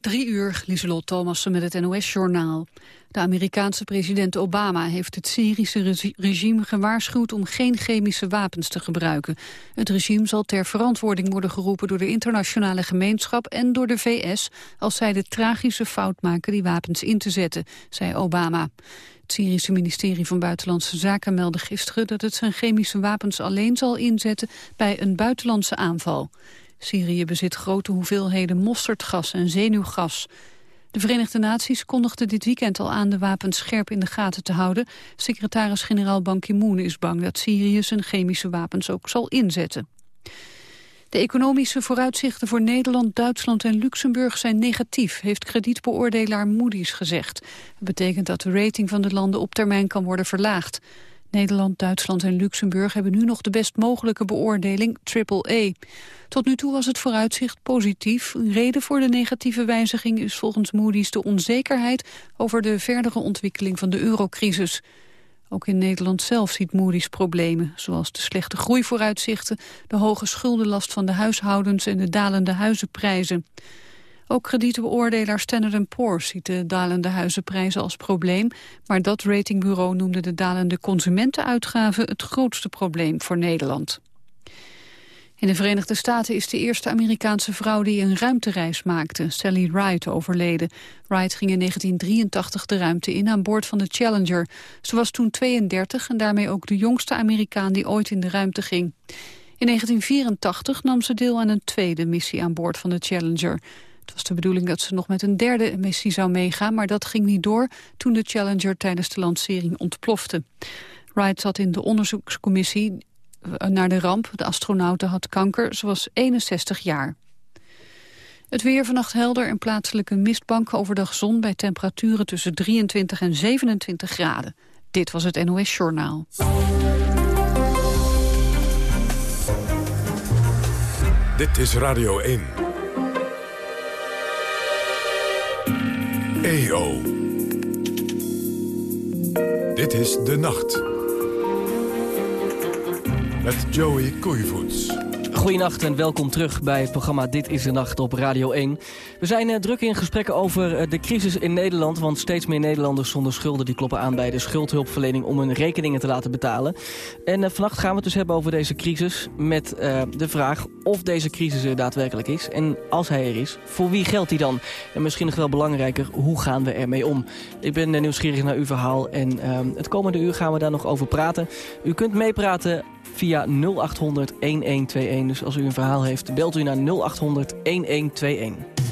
Drie uur, Lieselot Thomassen met het NOS-journaal. De Amerikaanse president Obama heeft het Syrische regime gewaarschuwd om geen chemische wapens te gebruiken. Het regime zal ter verantwoording worden geroepen door de internationale gemeenschap en door de VS als zij de tragische fout maken die wapens in te zetten, zei Obama. Het Syrische ministerie van Buitenlandse Zaken meldde gisteren dat het zijn chemische wapens alleen zal inzetten bij een buitenlandse aanval. Syrië bezit grote hoeveelheden mosterdgas en zenuwgas. De Verenigde Naties kondigden dit weekend al aan de wapens scherp in de gaten te houden. Secretaris-generaal Ban Ki-moon is bang dat Syrië zijn chemische wapens ook zal inzetten. De economische vooruitzichten voor Nederland, Duitsland en Luxemburg zijn negatief, heeft kredietbeoordelaar Moody's gezegd. Dat betekent dat de rating van de landen op termijn kan worden verlaagd. Nederland, Duitsland en Luxemburg hebben nu nog de best mogelijke beoordeling AAA. Tot nu toe was het vooruitzicht positief. Reden voor de negatieve wijziging is volgens Moody's de onzekerheid over de verdere ontwikkeling van de eurocrisis. Ook in Nederland zelf ziet Moody's problemen, zoals de slechte groeivooruitzichten, de hoge schuldenlast van de huishoudens en de dalende huizenprijzen. Ook kredietbeoordelaar Standard Poor's ziet de dalende huizenprijzen als probleem, maar dat ratingbureau noemde de dalende consumentenuitgaven het grootste probleem voor Nederland. In de Verenigde Staten is de eerste Amerikaanse vrouw die een ruimtereis maakte, Sally Ride, overleden. Ride ging in 1983 de ruimte in aan boord van de Challenger. Ze was toen 32 en daarmee ook de jongste Amerikaan die ooit in de ruimte ging. In 1984 nam ze deel aan een tweede missie aan boord van de Challenger. Het was de bedoeling dat ze nog met een derde missie zou meegaan... maar dat ging niet door toen de Challenger tijdens de lancering ontplofte. Wright zat in de onderzoekscommissie naar de ramp. De astronaute had kanker, ze was 61 jaar. Het weer vannacht helder en plaatselijke mistbank overdag zon... bij temperaturen tussen 23 en 27 graden. Dit was het NOS Journaal. Dit is Radio 1. EO. Dit is De Nacht. Met Joey Koeivoets. Goedenacht en welkom terug bij het programma Dit is de Nacht op Radio 1. We zijn uh, druk in gesprekken over uh, de crisis in Nederland... want steeds meer Nederlanders zonder schulden die kloppen aan bij de schuldhulpverlening... om hun rekeningen te laten betalen. En uh, vannacht gaan we het dus hebben over deze crisis... met de vraag of deze crisis er daadwerkelijk is. En als hij er is, voor wie geldt die dan? En misschien nog wel belangrijker, hoe gaan we ermee om? Ik ben nieuwsgierig naar uw verhaal en ehm, het komende uur gaan we daar nog over praten. U kunt meepraten via 0800 1121. Dus als u een verhaal heeft, belt u naar 0800 1121.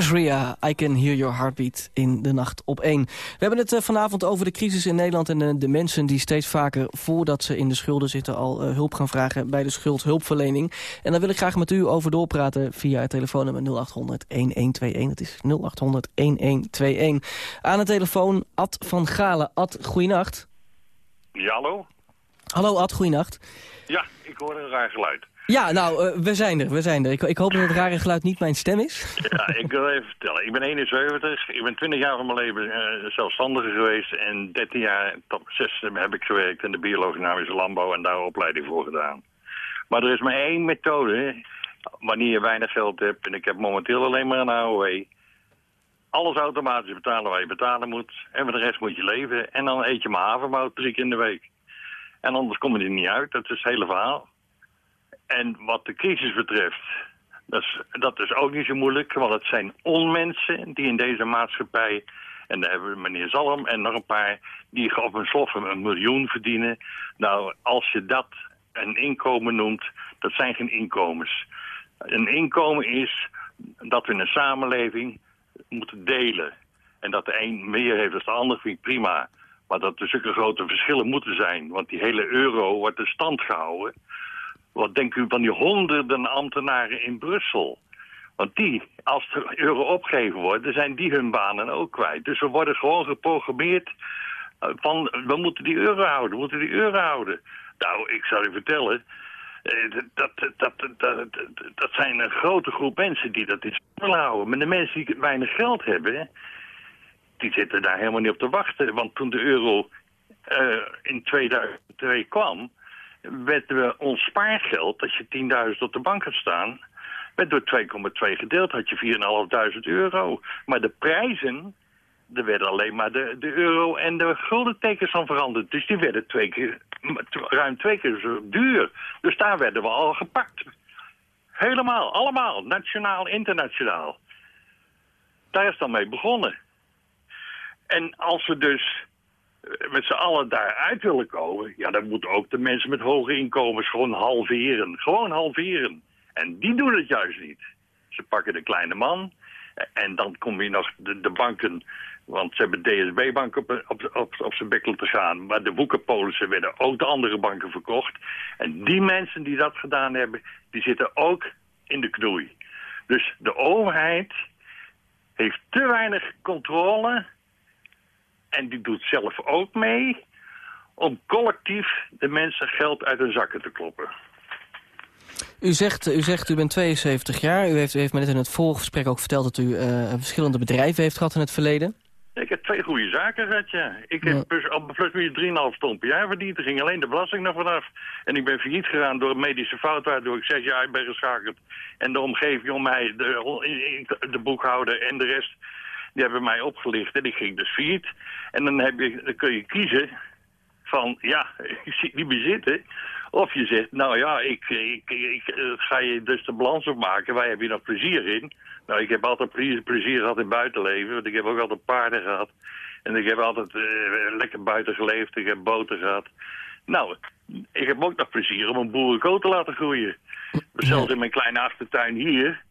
Chris Ria, I Can Hear Your Heartbeat in de nacht op één. We hebben het uh, vanavond over de crisis in Nederland... en uh, de mensen die steeds vaker, voordat ze in de schulden zitten... al uh, hulp gaan vragen bij de schuldhulpverlening. En daar wil ik graag met u over doorpraten via het telefoonnummer 0800-1121. Dat is 0800-1121. Aan de telefoon Ad van Galen. Ad, goeienacht. Ja, hallo? Hallo Ad, goeienacht. Ja, ik hoor een raar geluid. Ja, nou, uh, we zijn er, we zijn er. Ik, ik, hoop dat het rare geluid niet mijn stem is. Ja, ik wil even vertellen. Ik ben 71, ik ben 20 jaar van mijn leven uh, zelfstandige geweest... en 13 jaar, tot 6 heb ik gewerkt in de biologische landbouw... en daar opleiding voor gedaan. Maar er is maar één methode, wanneer je weinig geld hebt... en ik heb momenteel alleen maar een AOW... Alles automatisch betalen waar je betalen moet. En voor de rest moet je leven. En dan eet je maar havermout drie keer in de week. En anders kom je er niet uit. Dat is het hele verhaal. En wat de crisis betreft, dat is, dat is ook niet zo moeilijk. Want het zijn onmensen die in deze maatschappij... en daar hebben we meneer Zalm en nog een paar... die op een slof een miljoen verdienen. Nou, als je dat een inkomen noemt, dat zijn geen inkomens. Een inkomen is dat we in een samenleving moeten delen. En dat de een meer heeft dan de ander vind ik prima. Maar dat er zulke grote verschillen moeten zijn. Want die hele euro wordt in stand gehouden. Wat denkt u van die honderden ambtenaren in Brussel? Want die, als de euro opgegeven wordt, zijn die hun banen ook kwijt. Dus we worden gewoon geprogrammeerd van, we moeten die euro houden, we moeten die euro houden. Nou, ik zal u vertellen, dat, dat, dat, dat, zijn een grote groep mensen die dat in willen houden. Maar de mensen die weinig geld hebben, die zitten daar helemaal niet op te wachten. Want toen de euro uh, in 2002 kwam, werd we ons spaargeld, dat je 10.000 op de bank had staan, werd door 2,2 gedeeld, had je 4.500 euro. Maar de prijzen, er werden alleen maar de, de euro en de guldentekens van veranderd. Dus die werden twee keer, ruim twee keer zo duur. Dus daar werden we al gepakt. Helemaal, allemaal, nationaal, internationaal. Daar is dan mee begonnen. En als we dus met z'n allen daaruit willen komen... ja, dan moeten ook de mensen met hoge inkomens gewoon halveren. Gewoon halveren. En die doen het juist niet. Ze pakken de kleine man... en dan kom je nog de, banken... want ze hebben DSB-bank op, op, op, op zijn bekkel te gaan... maar de woekerpolissen werden ook de andere banken verkocht. En die mensen die dat gedaan hebben... die zitten ook in de knoei. Dus de overheid heeft te weinig controle en die doet zelf ook mee om collectief de mensen geld uit hun zakken te kloppen. U zegt, u zegt, u bent 72 jaar. U heeft, u heeft me net in het voorgesprek ook verteld dat u uh, verschillende bedrijven heeft gehad in het verleden. Ik heb twee goede zaken gehad, ja. Ik heb plus, plus minus 3,5 ton per jaar verdiend. Er ging alleen de belasting nog vanaf. En ik ben failliet gegaan door een medische fout... waardoor ik zes jaar ben geschakeld. En de omgeving om mij, de, de boekhouder en de rest die hebben mij opgelicht en ik ging dus failliet. En dan, heb je, dan kun je kiezen van, ja, ik zit niet meer zitten. Of je zegt, nou ja, ik, ik, ik, eh, ga je dus de balans opmaken. Waar heb je nog plezier in? Nou, ik heb altijd plezier, plezier gehad in buitenleven. Want ik heb ook altijd paarden gehad. En ik heb altijd uh, lekker buiten geleefd. Ik heb boten gehad. Nou, ik heb ook nog plezier om een boerenkoot te laten groeien. Zelfs in mijn kleine achtertuin hier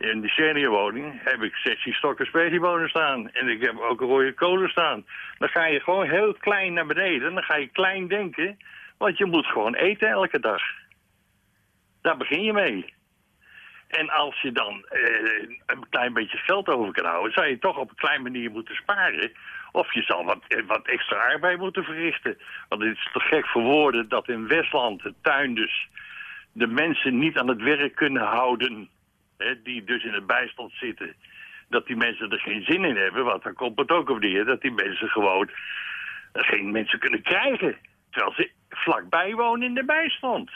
in de seniorwoning heb ik 16 stokken speciebonen staan. En ik heb ook rode kolen staan. Dan ga je gewoon heel klein naar beneden. Dan ga je klein denken. Want je moet gewoon eten elke dag. Daar begin je mee. En als je dan eh, een klein beetje geld over kan houden... zou je toch op een klein manier moeten sparen. Of je zal wat, eh, wat extra arbeid moeten verrichten. Want het is toch gek voor woorden dat in Westland, de tuin dus... de mensen niet aan het werk kunnen houden die dus in het bijstand zitten, dat die mensen er geen zin in hebben. Want dan komt het ook op neer dat die mensen gewoon geen mensen kunnen krijgen. Terwijl ze vlakbij wonen in de bijstand.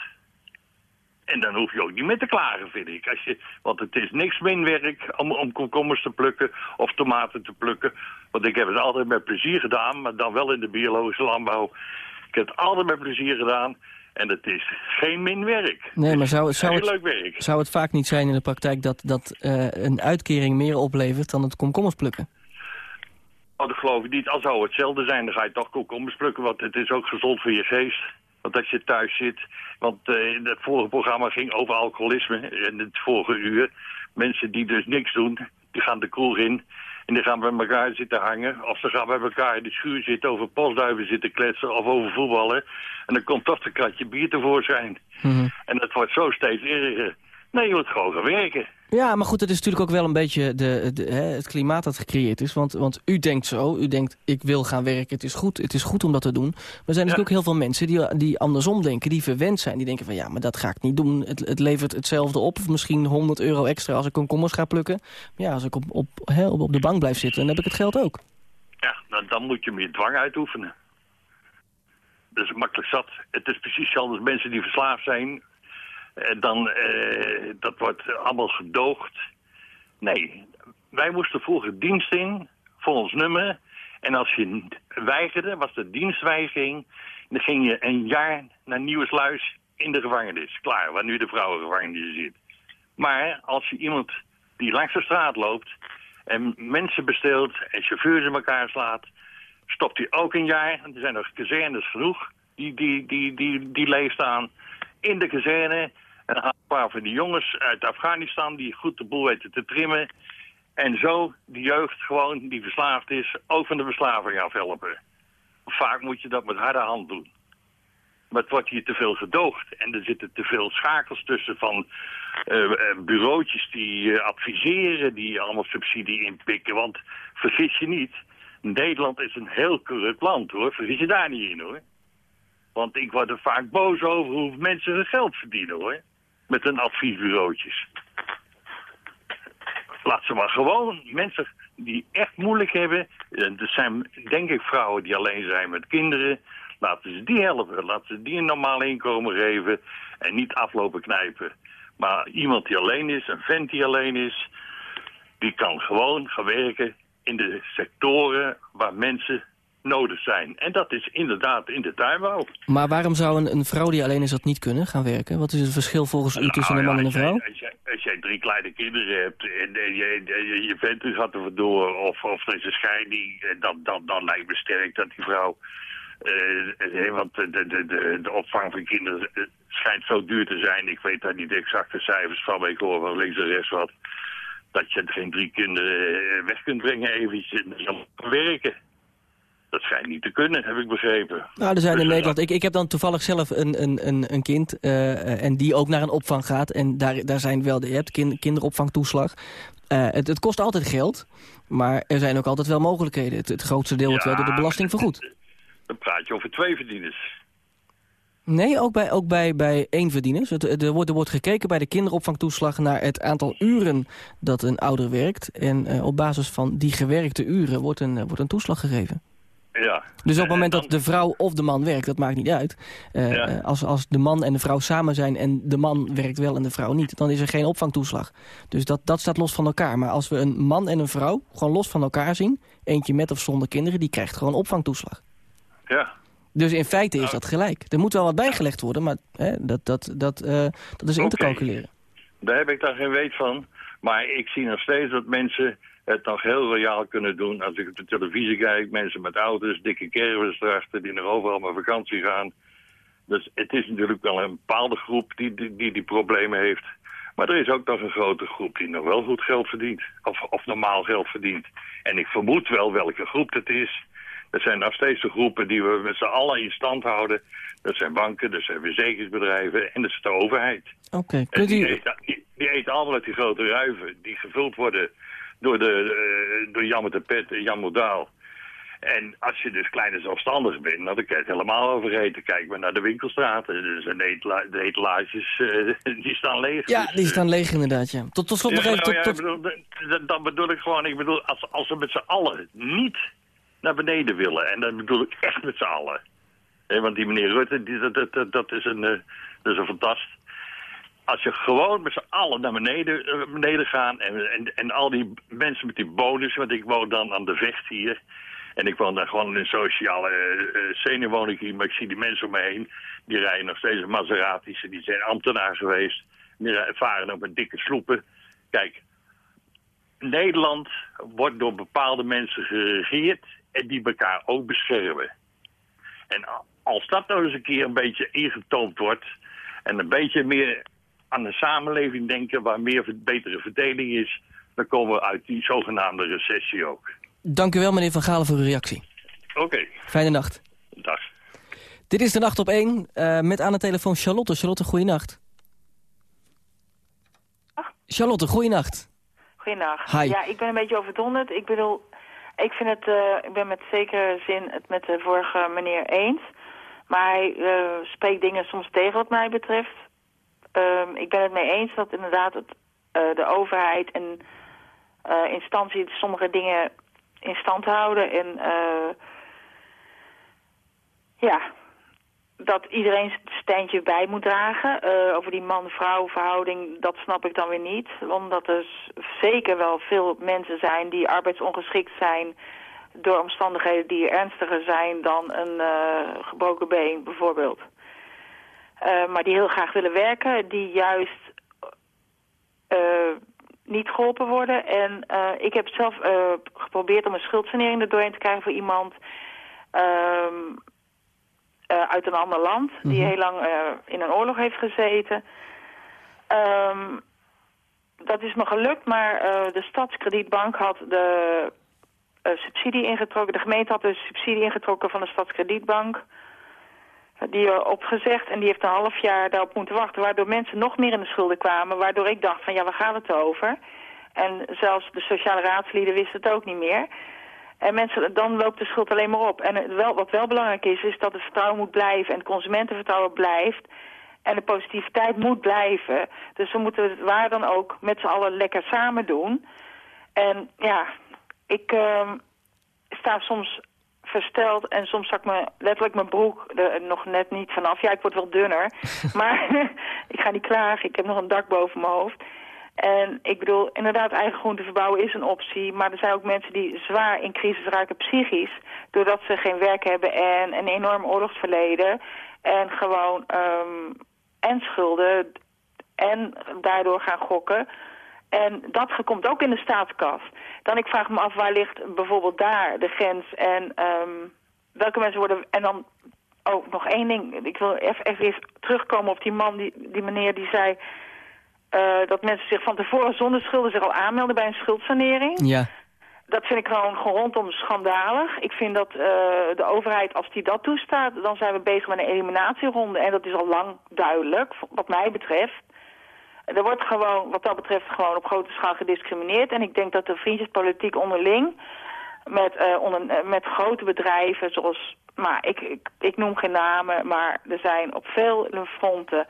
En dan hoef je ook niet meer te klagen, vind ik. Als je, want het is niks min werk om, om komkommers te plukken of tomaten te plukken. Want ik heb het altijd met plezier gedaan, maar dan wel in de biologische landbouw. Ik heb het altijd met plezier gedaan. En het is geen min werk. Nee, maar zou, zou, het, werk. zou het vaak niet zijn in de praktijk dat, dat uh, een uitkering meer oplevert dan het komkommers plukken? Oh, dat geloof ik niet. Al zou hetzelfde zijn, dan ga je toch komkommers plukken, want het is ook gezond voor je geest. Want als je thuis zit, want uh, het vorige programma ging over alcoholisme, in het vorige uur. Mensen die dus niks doen, Die gaan de kroeg in en die gaan bij elkaar zitten hangen. Of ze gaan bij elkaar in de schuur zitten over postduiven zitten kletsen of over voetballen. En dan komt toch een kratje bier tevoorschijn. Mm En dat wordt zo steeds erger. Nee, je moet gewoon gaan werken. Ja, maar goed, het is natuurlijk ook wel een beetje de, de, hè, het klimaat dat gecreëerd is. Want, want u denkt zo, u denkt ik wil gaan werken, het is goed, het is goed om dat te doen. Maar er zijn natuurlijk ook heel veel mensen die, die andersom denken, die verwend zijn. Die denken van ja, maar dat ga ik niet doen. Het, het levert hetzelfde op, of misschien 100 euro extra als ik komkommers ga plukken. Maar ja, als ik op, op, hè, op, op de bank blijf zitten, dan heb ik het geld ook. Ja, dan, dan moet je meer dwang uitoefenen. Dat is makkelijk zat. Het is precies hetzelfde als mensen die verslaafd zijn dan, uh, dat wordt allemaal gedoogd. Nee, wij moesten vroeger dienst in voor ons nummer. En als je weigerde, was de dienstweigering... dan ging je een jaar naar Nieuwesluis in de gevangenis. Klaar, waar nu de vrouwengevangenis zit. Maar als je iemand die langs de straat loopt... en mensen besteelt en chauffeurs in elkaar slaat... stopt hij ook een jaar. Er zijn nog kazernes genoeg die, die, die, die, die leegstaan in de kazerne. En dan een paar van die jongens uit Afghanistan die goed de boel weten te trimmen. En zo de jeugd gewoon die verslaafd is ook van de verslaving afhelpen. Vaak moet je dat met harde hand doen. Maar het wordt hier te veel gedoogd. En er zitten te veel schakels tussen van uh, bureautjes die uh, adviseren, die allemaal subsidie inpikken. Want vergis je niet, Nederland is een heel corrupt land hoor. Vergis je daar niet in hoor. Want ik word er vaak boos over hoe mensen hun geld verdienen hoor met hun adviesbureautjes. Laat ze maar gewoon mensen die echt moeilijk hebben. Er zijn denk ik vrouwen die alleen zijn met kinderen. Laten ze die helpen. Laten ze die een normaal inkomen geven. En niet aflopen knijpen. Maar iemand die alleen is, een vent die alleen is... die kan gewoon gaan werken in de sectoren waar mensen nodig zijn. En dat is inderdaad in de tuinbouw. Maar waarom zou een, een vrouw die alleen is dat niet kunnen gaan werken? Wat is het verschil volgens u nou, tussen een man en een vrouw? Als jij, als jij, drie kleine kinderen hebt en, je, je, je vent gaat er vandoor of, of er is een scheiding, eh, dan, dan, dan lijkt me sterk dat die vrouw... Uh, want de, de, de, de opvang van kinderen schijnt zo duur te zijn. Ik weet daar niet de exacte cijfers van, maar ik hoor van links en rechts wat. Dat je geen drie kinderen weg kunt brengen eventjes en dan werken. Dat schijnt niet te kunnen, heb ik begrepen. Nou, er zijn in dus, Nederland... Ik, ik heb dan toevallig zelf een, een, een, een kind... Uh, en die ook naar een opvang gaat. En daar, daar zijn wel... Je hebt kinderopvangtoeslag. Uh, het, het kost altijd geld. Maar er zijn ook altijd wel mogelijkheden. Het, het grootste deel wordt wel door de belasting vergoed. Dan praat je over twee verdieners. Nee, ook bij, ook bij, bij één Het, er, wordt, er wordt gekeken bij de kinderopvangtoeslag naar het aantal uren dat een ouder werkt. En uh, op basis van die gewerkte uren wordt een, wordt een toeslag gegeven. Ja. Dus op het moment dat de vrouw of de man werkt, dat maakt niet uit. Uh, als, als de man en de vrouw samen zijn en de man werkt wel en de vrouw niet... dan is er geen opvangtoeslag. Dus dat, dat staat los van elkaar. Maar als we een man en een vrouw gewoon los van elkaar zien... eentje met of zonder kinderen, die krijgt gewoon opvangtoeslag. Ja. Dus in feite is dat gelijk. Er moet wel wat bijgelegd worden, maar hè, dat, dat, dat, uh, dat is in te calculeren. Daar heb ik daar geen weet van. Maar ik zie nog steeds dat mensen het nog heel royaal kunnen doen. Als ik op de televisie kijk, mensen met auto's, dikke caravans erachter... die nog overal met vakantie gaan. Dus het is natuurlijk wel een bepaalde groep die die, die, die problemen heeft. Maar er is ook nog een grote groep die nog wel goed geld verdient. Of, of normaal geld verdient. En ik vermoed wel welke groep het is. Dat zijn nog steeds de groepen die we met z'n allen in stand houden. Dat zijn banken, dat zijn verzekeringsbedrijven en dat is de overheid. Oké, okay, die, die, die eten allemaal uit die grote ruiven die gevuld worden door, de, uh, door Jan met de Pet en Jan Modaal. En als je dus kleine zelfstandig bent, nou, dan kan je het helemaal overeten. Kijk maar naar de winkelstraten. Dus de, de etalages, uh, die staan leeg. Ja, die staan leeg inderdaad, ja. Tot, tot slot nog even... Nou tot. Bedoel, dan bedoel ik gewoon, ik bedoel, als, als we met z'n allen niet naar beneden willen. En dan bedoel ik echt met z'n allen. want die meneer Rutte, die, dat, dat, dat, is een, uh, dat is een fantast als je gewoon met z'n allen naar beneden, uh, beneden gaan... En, en, en al die mensen met die bonus... want ik woon dan aan de vecht hier... en ik woon dan gewoon in een sociale uh, hier... maar ik zie die mensen om me heen... die rijden nog steeds Maseratis... die zijn ambtenaar geweest... die varen op een dikke sloepen. Kijk, Nederland wordt door bepaalde mensen geregeerd... en die elkaar ook beschermen. En als dat nou eens een keer een beetje ingetoomd wordt... en een beetje meer aan de samenleving denken waar meer betere verdeling is, dan komen we uit die zogenaamde recessie ook. Dank u wel, meneer Van Galen, voor uw reactie. Oké. Fijne nacht. Dag. Dit is de Nacht op 1, uh, met aan de telefoon Charlotte. Charlotte, goeienacht. Charlotte, goeienacht. Goeienacht. Hi. Ja, ik ben een beetje overdonderd. Ik bedoel, ik vind het, uh, ik ben met zekere zin het met de vorige meneer eens. Maar hij uh, spreekt dingen soms tegen wat mij betreft. Um, ik ben het mee eens dat inderdaad het, uh, de overheid en instanties sommige dingen in stand houden. En ja, dat iedereen zijn steentje bij moet dragen. Over die man-vrouw verhouding, dat snap ik dan weer niet. Omdat er zeker wel veel mensen zijn die arbeidsongeschikt zijn... door omstandigheden die ernstiger zijn dan een gebroken been bijvoorbeeld. Uh, maar die heel graag willen werken, die juist niet geholpen worden. En ik heb zelf geprobeerd om een schuldsanering er doorheen te krijgen voor iemand... Ehm, uit een ander land, die Mhm. heel lang in een oorlog heeft gezeten. Um, dat is me gelukt, maar uh, de Stadskredietbank had de subsidie ingetrokken. De gemeente had de subsidie ingetrokken van de Stadskredietbank. Die opgezegd en die heeft een half jaar daarop moeten wachten. Waardoor mensen nog meer in de schulden kwamen. Waardoor ik dacht van ja, waar gaat het over? En zelfs de sociale raadslieden wisten het ook niet meer. En mensen, dan loopt de schuld alleen maar op. En wel, wat wel belangrijk is, is dat het vertrouwen moet blijven en het consumentenvertrouwen blijft. En de positiviteit moet blijven. Dus we moeten het waar dan ook met z'n allen lekker samen doen. En ja, ik uh, sta soms versteld en soms zak me letterlijk mijn broek er nog net niet vanaf. Ja, ik word wel dunner, maar ik ga niet klagen. Ik heb nog een dak boven mijn hoofd. En ik bedoel, inderdaad, eigen groente verbouwen is een optie. Maar er zijn ook mensen die zwaar in crisis raken psychisch. Doordat ze geen werk hebben en een enorm oorlogsverleden. En gewoon, um, en schulden. En daardoor gaan gokken. En dat komt ook in de staatskas. Dan ik vraag me af, waar ligt bijvoorbeeld daar de grens? En um, welke mensen worden... En dan ook oh, nog één ding. Ik wil even, even terugkomen op die man, die, die meneer die zei... Uh, dat mensen zich van tevoren zonder schulden zich al aanmelden bij een schuldsanering. Ja. Dat vind ik gewoon, gewoon rondom schandalig. Ik vind dat uh, de overheid, als die dat toestaat, dan zijn we bezig met een eliminatieronde. En dat is al lang duidelijk, wat mij betreft. Er wordt gewoon, wat dat betreft, gewoon op grote schaal gediscrimineerd. En ik denk dat de vriendjespolitiek onderling, met, uh, onder, met grote bedrijven zoals... Maar ik, ik, ik noem geen namen, maar er zijn op veel fronten...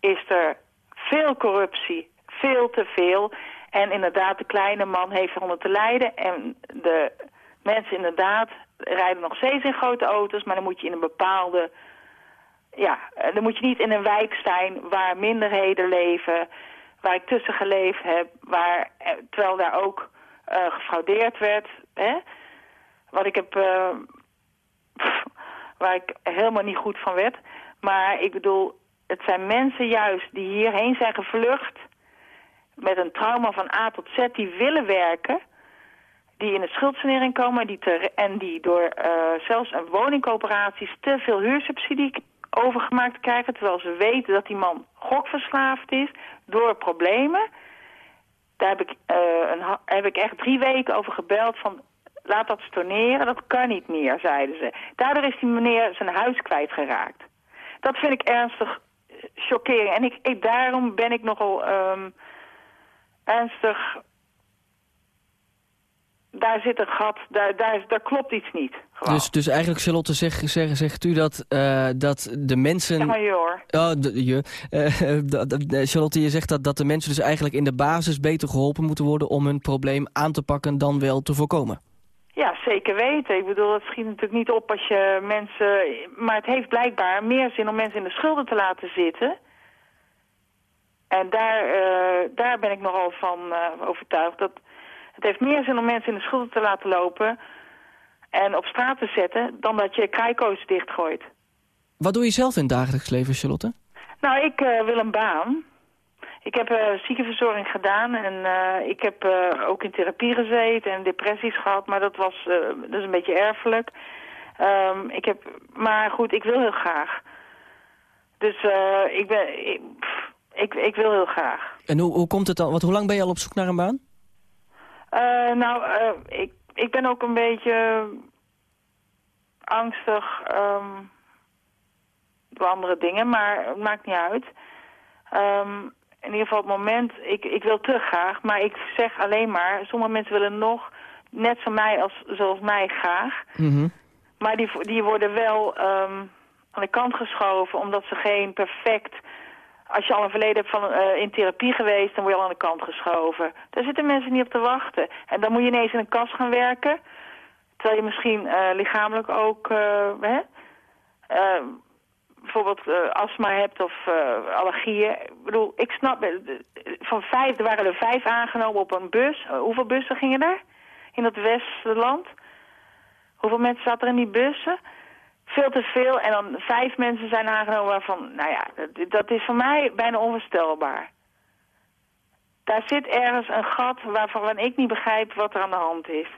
is er veel corruptie, veel te veel. En inderdaad, de kleine man heeft eronder te lijden. En de mensen inderdaad rijden nog steeds in grote auto's, maar dan moet je in een bepaalde... Ja, dan moet je niet in een wijk zijn waar minderheden leven, waar ik tussen geleefd heb, waar, terwijl daar ook uh, gefraudeerd werd. Hè? Wat ik heb... Waar ik helemaal niet goed van werd. Maar ik bedoel, het zijn mensen juist die hierheen zijn gevlucht... met een trauma van A tot Z, die willen werken... die in de schuldsanering komen die te, en die door zelfs een woningcoöperaties... te veel huursubsidie overgemaakt krijgen... terwijl ze weten dat die man gokverslaafd is door problemen. Daar heb ik, uh, een, heb ik echt drie weken over gebeld van... laat dat storneren, dat kan niet meer, zeiden ze. Daardoor is die meneer zijn huis kwijtgeraakt. Dat vind ik ernstig chockering. En ik, daarom ben ik nogal um, ernstig... Daar zit een gat, daar, daar, daar klopt iets niet. Dus, dus eigenlijk, Charlotte, zeg, zeg, zegt u dat, uh, dat de mensen... Maar je hoor. Oh, de, je. Uh, Charlotte, je zegt dat, dat de mensen dus eigenlijk in de basis beter geholpen moeten worden... om hun probleem aan te pakken dan wel te voorkomen. Ja, zeker weten. Ik bedoel, het schiet natuurlijk niet op als je mensen... Maar het heeft blijkbaar meer zin om mensen in de schulden te laten zitten. En daar, uh, daar ben ik nogal van overtuigd. Dat het heeft meer zin om mensen in de schulden te laten lopen... en op straat te zetten, dan dat je krijkoos dichtgooit. Wat doe je zelf in het dagelijks leven, Charlotte? Nou, ik uh, wil een baan. Ik heb uh, ziekenverzorging gedaan en uh, ik heb ook in therapie gezeten en depressies gehad, maar dat was dat is een beetje erfelijk. Um, ik heb, maar goed, ik wil heel graag. Dus ik ben, ik, pff, ik, ik, wil heel graag. En hoe, hoe komt het dan? Want hoe lang ben je al op zoek naar een baan? Uh, nou, uh, ik, ik ben ook een beetje angstig um, door andere dingen, maar het maakt niet uit. Um, in ieder geval het moment, ik, ik wil te graag, maar ik zeg alleen maar, sommige mensen willen nog net zo mij als zoals mij graag. Mm Maar die, die worden wel um, aan de kant geschoven omdat ze geen perfect... Als je al een verleden hebt van, uh, in therapie geweest, dan word je al aan de kant geschoven. Daar zitten mensen niet op te wachten. En dan moet je ineens in een kast gaan werken. Terwijl je misschien uh, lichamelijk ook... Uh, hè, bijvoorbeeld astma hebt of allergieën. Ik bedoel, ik snap, van vijf, er waren er vijf aangenomen op een bus. Hoeveel bussen gingen er in het Westland? Hoeveel mensen zaten er in die bussen? Veel te veel. En dan vijf mensen zijn aangenomen waarvan, nou ja, dat, dat is voor mij bijna onvoorstelbaar. Daar zit ergens een gat waarvan ik niet begrijp wat er aan de hand is.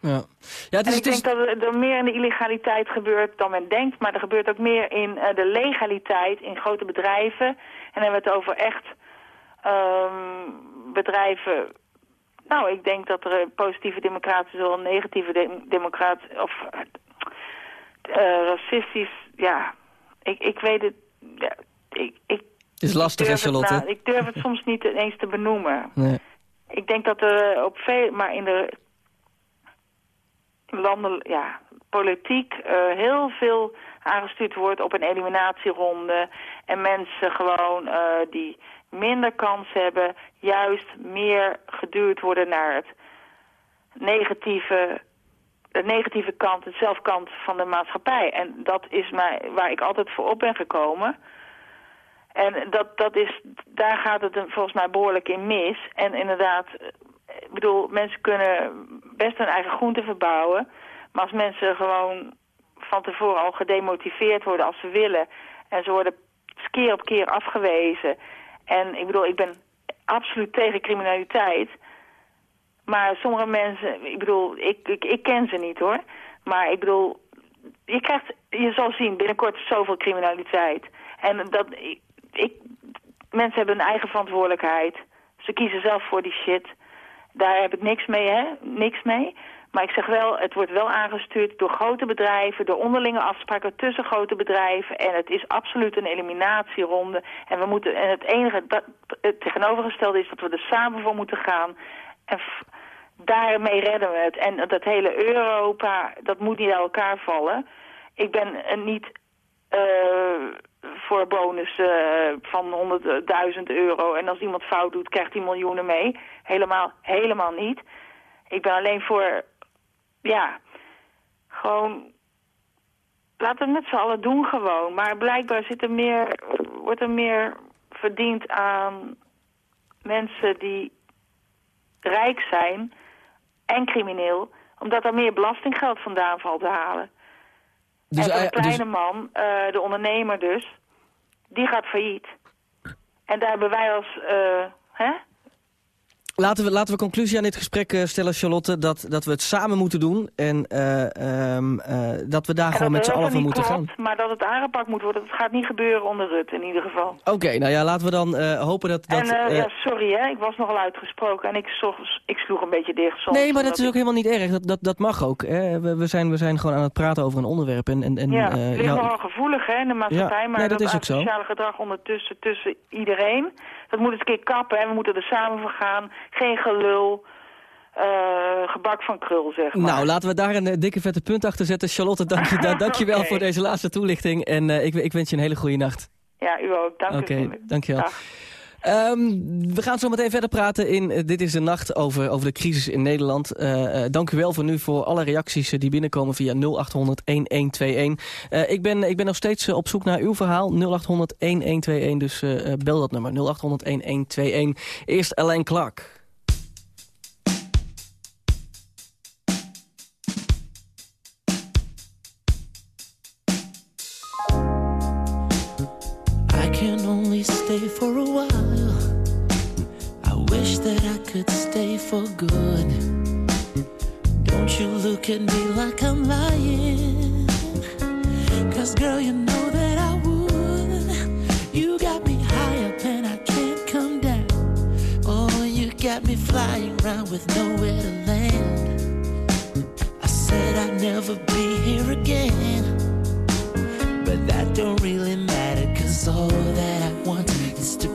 Ja. Ja, het is, en ik denk dat er meer in de illegaliteit gebeurt dan men denkt, maar er gebeurt ook meer in uh, de legaliteit in grote bedrijven. En dan hebben we het over echt um, bedrijven... Nou, ik denk dat er positieve democraten zullen, negatieve de democraten... of racistisch, ja, ik, ik weet het... Ja, ik, ik, is lastig, hè, Charlotte? Nou, ik durf het soms niet eens te benoemen. Nee. Ik denk dat er op veel, maar in de landen, ja, politiek uh, heel veel aangestuurd wordt op een eliminatieronde. En mensen gewoon uh, die minder kans hebben, juist meer geduurd worden naar het negatieve, de negatieve kant, de zelfkant van de maatschappij. En dat is mij, waar ik altijd voor op ben gekomen. En dat, dat is, daar gaat het volgens mij behoorlijk in mis. En inderdaad, ik bedoel, mensen kunnen best hun eigen groente verbouwen. Maar als mensen gewoon van tevoren al gedemotiveerd worden als ze willen... en ze worden keer op keer afgewezen... en ik bedoel, ik ben absoluut tegen criminaliteit... maar sommige mensen, ik bedoel, ik, ik, ik ken ze niet hoor... maar ik bedoel, je krijgt, je zal zien, binnenkort zoveel criminaliteit... en dat, ik, mensen hebben een eigen verantwoordelijkheid... Ze kiezen zelf voor die shit. Daar heb ik niks mee, hè? Niks mee. Maar ik zeg wel, het wordt wel aangestuurd door grote bedrijven, door onderlinge afspraken tussen grote bedrijven. En het is absoluut een eliminatieronde. En, we moeten, en het enige, dat, het tegenovergestelde is dat we er samen voor moeten gaan. En daarmee redden we het. En dat hele Europa, dat moet niet aan elkaar vallen. Ik ben niet uh, voor bonus uh, van 100.000 euro. En als iemand fout doet, krijgt hij miljoenen mee. Helemaal, helemaal niet. Ik ben alleen voor ja, gewoon... Laten we met z'n allen doen gewoon. Maar blijkbaar zit er meer, wordt er meer verdiend aan mensen die rijk zijn en crimineel, omdat er meer belastinggeld vandaan valt te halen. Dus, en de kleine dus... man, uh, de ondernemer dus, die gaat failliet. En daar hebben wij als, uh, hè, Laten we, laten we conclusie aan dit gesprek uh, stellen, Charlotte, dat, dat we het samen moeten doen. En uh, um, uh, dat we daar gewoon met z'n allen voor moeten klopt, gaan. Maar dat het aangepakt moet worden, dat gaat niet gebeuren onder Rut in ieder geval. Oké, okay, nou ja, laten we dan hopen dat... dat en ja, sorry hè, ik was nogal uitgesproken en ik, zocht, ik sloeg een beetje dicht. Soms, nee, maar dat is ook helemaal niet erg, dat, dat, dat mag ook. Hè. We, we, zijn, we zijn gewoon aan het praten over een onderwerp. En, en, en, ja, het ligt nogal gevoelig hè, in de maatschappij, ja, maar nee, dat, dat is ook sociale gedrag ondertussen tussen iedereen... Dat moet eens een keer kappen en we moeten er samen voor gaan. Geen gelul. Uh, gebak van krul, zeg maar. Nou, laten we daar een uh, dikke vette punt achter zetten. Charlotte, dank je, da wel okay. voor deze laatste toelichting. En uh, ik, ik, wens je een hele goede nacht. Ja, u ook. Dank Oké, okay, dank je wel. Um, we gaan zo meteen verder praten in uh, Dit is de Nacht over, over de crisis in Nederland. Uh, uh, dank u wel voor nu voor alle reacties die binnenkomen via 0800-1121. ik, ben, ik ben nog steeds op zoek naar uw verhaal. 0800-1121, dus bel dat nummer. 0800-1121. Eerst Alain Clark. for a while. Wish that I could stay for good. Don't you look at me like I'm lying. Cause girl, you know that I would. You got me high up and I can't come down. Oh, you got got me flying around with nowhere to land. I said I'd never be here again. But that don't really matter, cause all that I want is to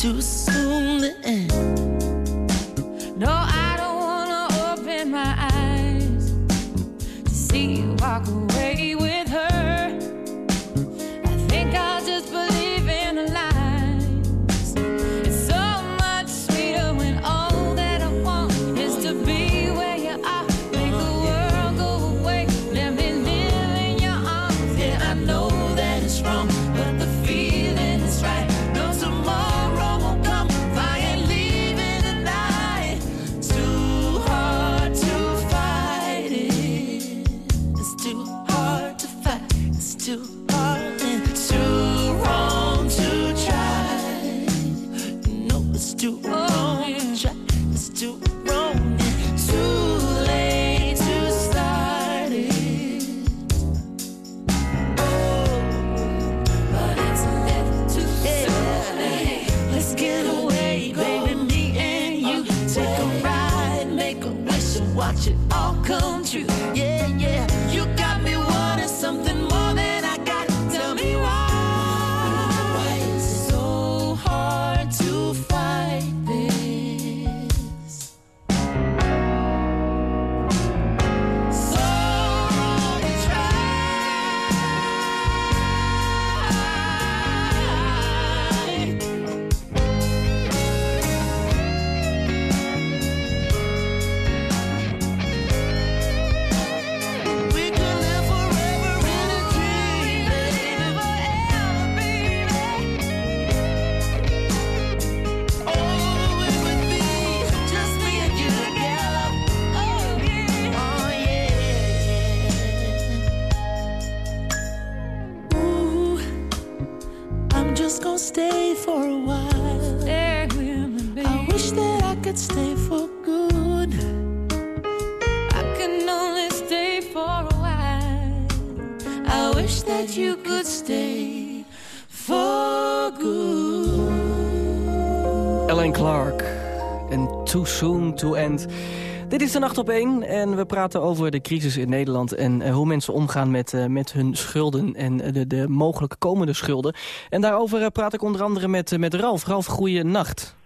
to watch it all come true. Yeah, yeah. To End. Dit is de Nacht op 1 en we praten over de crisis in Nederland... en eh, hoe mensen omgaan met, eh, met hun schulden en eh, de, de mogelijk komende schulden. En daarover praat ik onder andere met, met Ralf. Ralf, goeie nacht.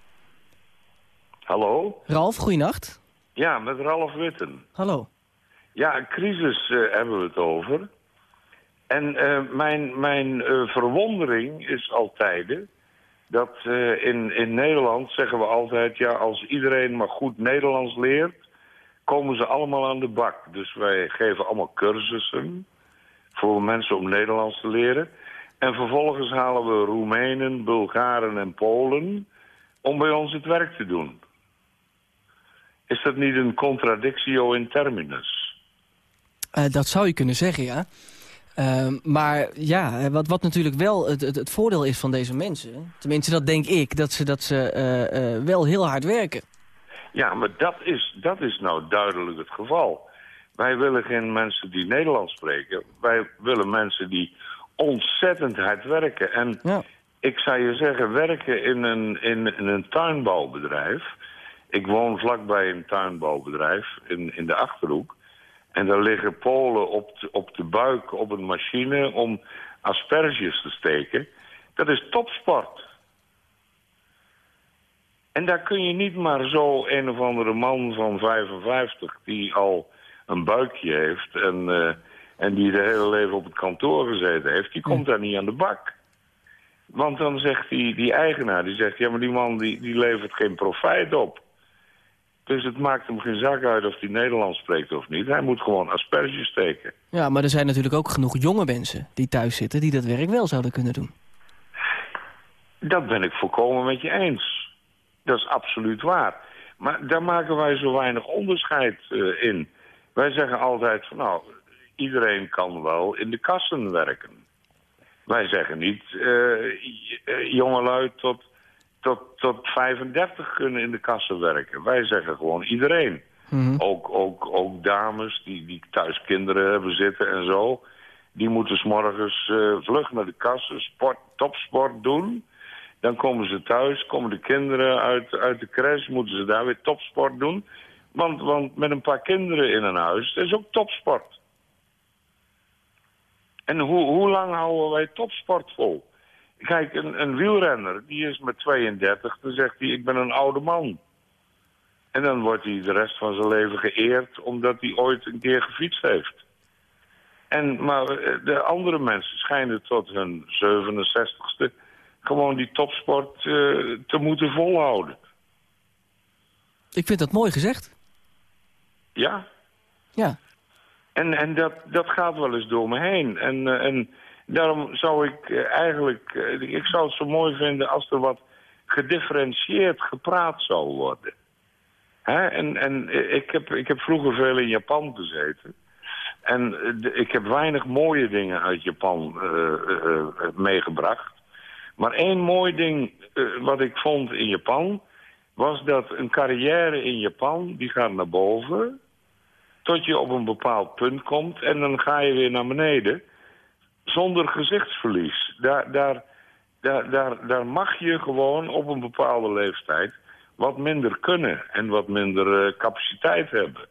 Hallo? Ralf, goeienacht. Ja, met Ralf Witten. Hallo. Ja, een crisis hebben we het over. En mijn, mijn verwondering is altijd dat eh, in, in Nederland zeggen we altijd... ja, als iedereen maar goed Nederlands leert, komen ze allemaal aan de bak. Dus wij geven allemaal cursussen voor mensen om Nederlands te leren. En vervolgens halen we Roemenen, Bulgaren en Polen om bij ons het werk te doen. Is dat niet een contradictio in terminus? Eh, dat zou je kunnen zeggen, ja. Ehm, maar ja, eh, wat, wat natuurlijk wel het, het, het voordeel is van deze mensen... tenminste, dat denk ik, dat ze, dat ze eh, eh, wel heel hard werken. Ja, maar dat is, dat is nou duidelijk het geval. Wij willen geen mensen die Nederlands spreken. Wij willen mensen die ontzettend hard werken. En Ja. ik zou je zeggen, werken in een, in, in een tuinbouwbedrijf. Ik woon vlakbij een tuinbouwbedrijf in, in de Achterhoek. En daar liggen Polen op de, op de buik op een machine om asperges te steken. Dat is topsport. En daar kun je niet maar zo een of andere man van 55 die al een buikje heeft en, eh, en die de hele leven op het kantoor gezeten heeft, die komt daar niet aan de bak. Want dan zegt die, die eigenaar, die zegt, ja maar die man die, die levert geen profijt op. Dus het maakt hem geen zak uit of hij Nederlands spreekt of niet. Hij moet gewoon asperges steken. Ja, maar er zijn natuurlijk ook genoeg jonge mensen die thuis zitten... die dat werk wel zouden kunnen doen. Dat ben ik volkomen met je eens. Dat is absoluut waar. Maar daar maken wij zo weinig onderscheid eh, in. Wij zeggen altijd van nou, iedereen kan wel in de kassen werken. Wij zeggen niet, eh, jongelui tot, tot, tot 35 kunnen in de kassen werken. Wij zeggen gewoon iedereen. ook, ook, ook dames die, die thuis kinderen hebben zitten en zo. Die moeten s'morgens eh vlug naar de kassen, sport, topsport doen. Dan komen ze thuis, komen de kinderen uit, uit de crash, moeten ze daar weer topsport doen. Want, want met een paar kinderen in een huis, dat is ook topsport. En hoe, hoe lang houden wij topsport vol? Kijk, een, een wielrenner, die is met 32, dan zegt hij, ik ben een oude man. En dan wordt hij de rest van zijn leven geëerd, omdat hij ooit een keer gefietst heeft. En, maar eh, de andere mensen schijnen tot hun 67ste gewoon die topsport eh, te moeten volhouden. Ik vind dat mooi gezegd. Ja, Ja. En, en dat, dat gaat wel eens door me heen. En, eh, en daarom zou ik eh, eigenlijk... eh, ik zou het zo mooi vinden als er wat gedifferentieerd gepraat zou worden. Hè? En, en eh, ik, heb, ik heb vroeger veel in Japan gezeten. En ik heb weinig mooie dingen uit Japan meegebracht. Maar één mooi ding wat ik vond in Japan... was dat een carrière in Japan, die gaat naar boven tot je op een bepaald punt komt en dan ga je weer naar beneden zonder gezichtsverlies. Daar, daar, daar, daar, daar mag je gewoon op een bepaalde leeftijd wat minder kunnen en wat minder eh, capaciteit hebben.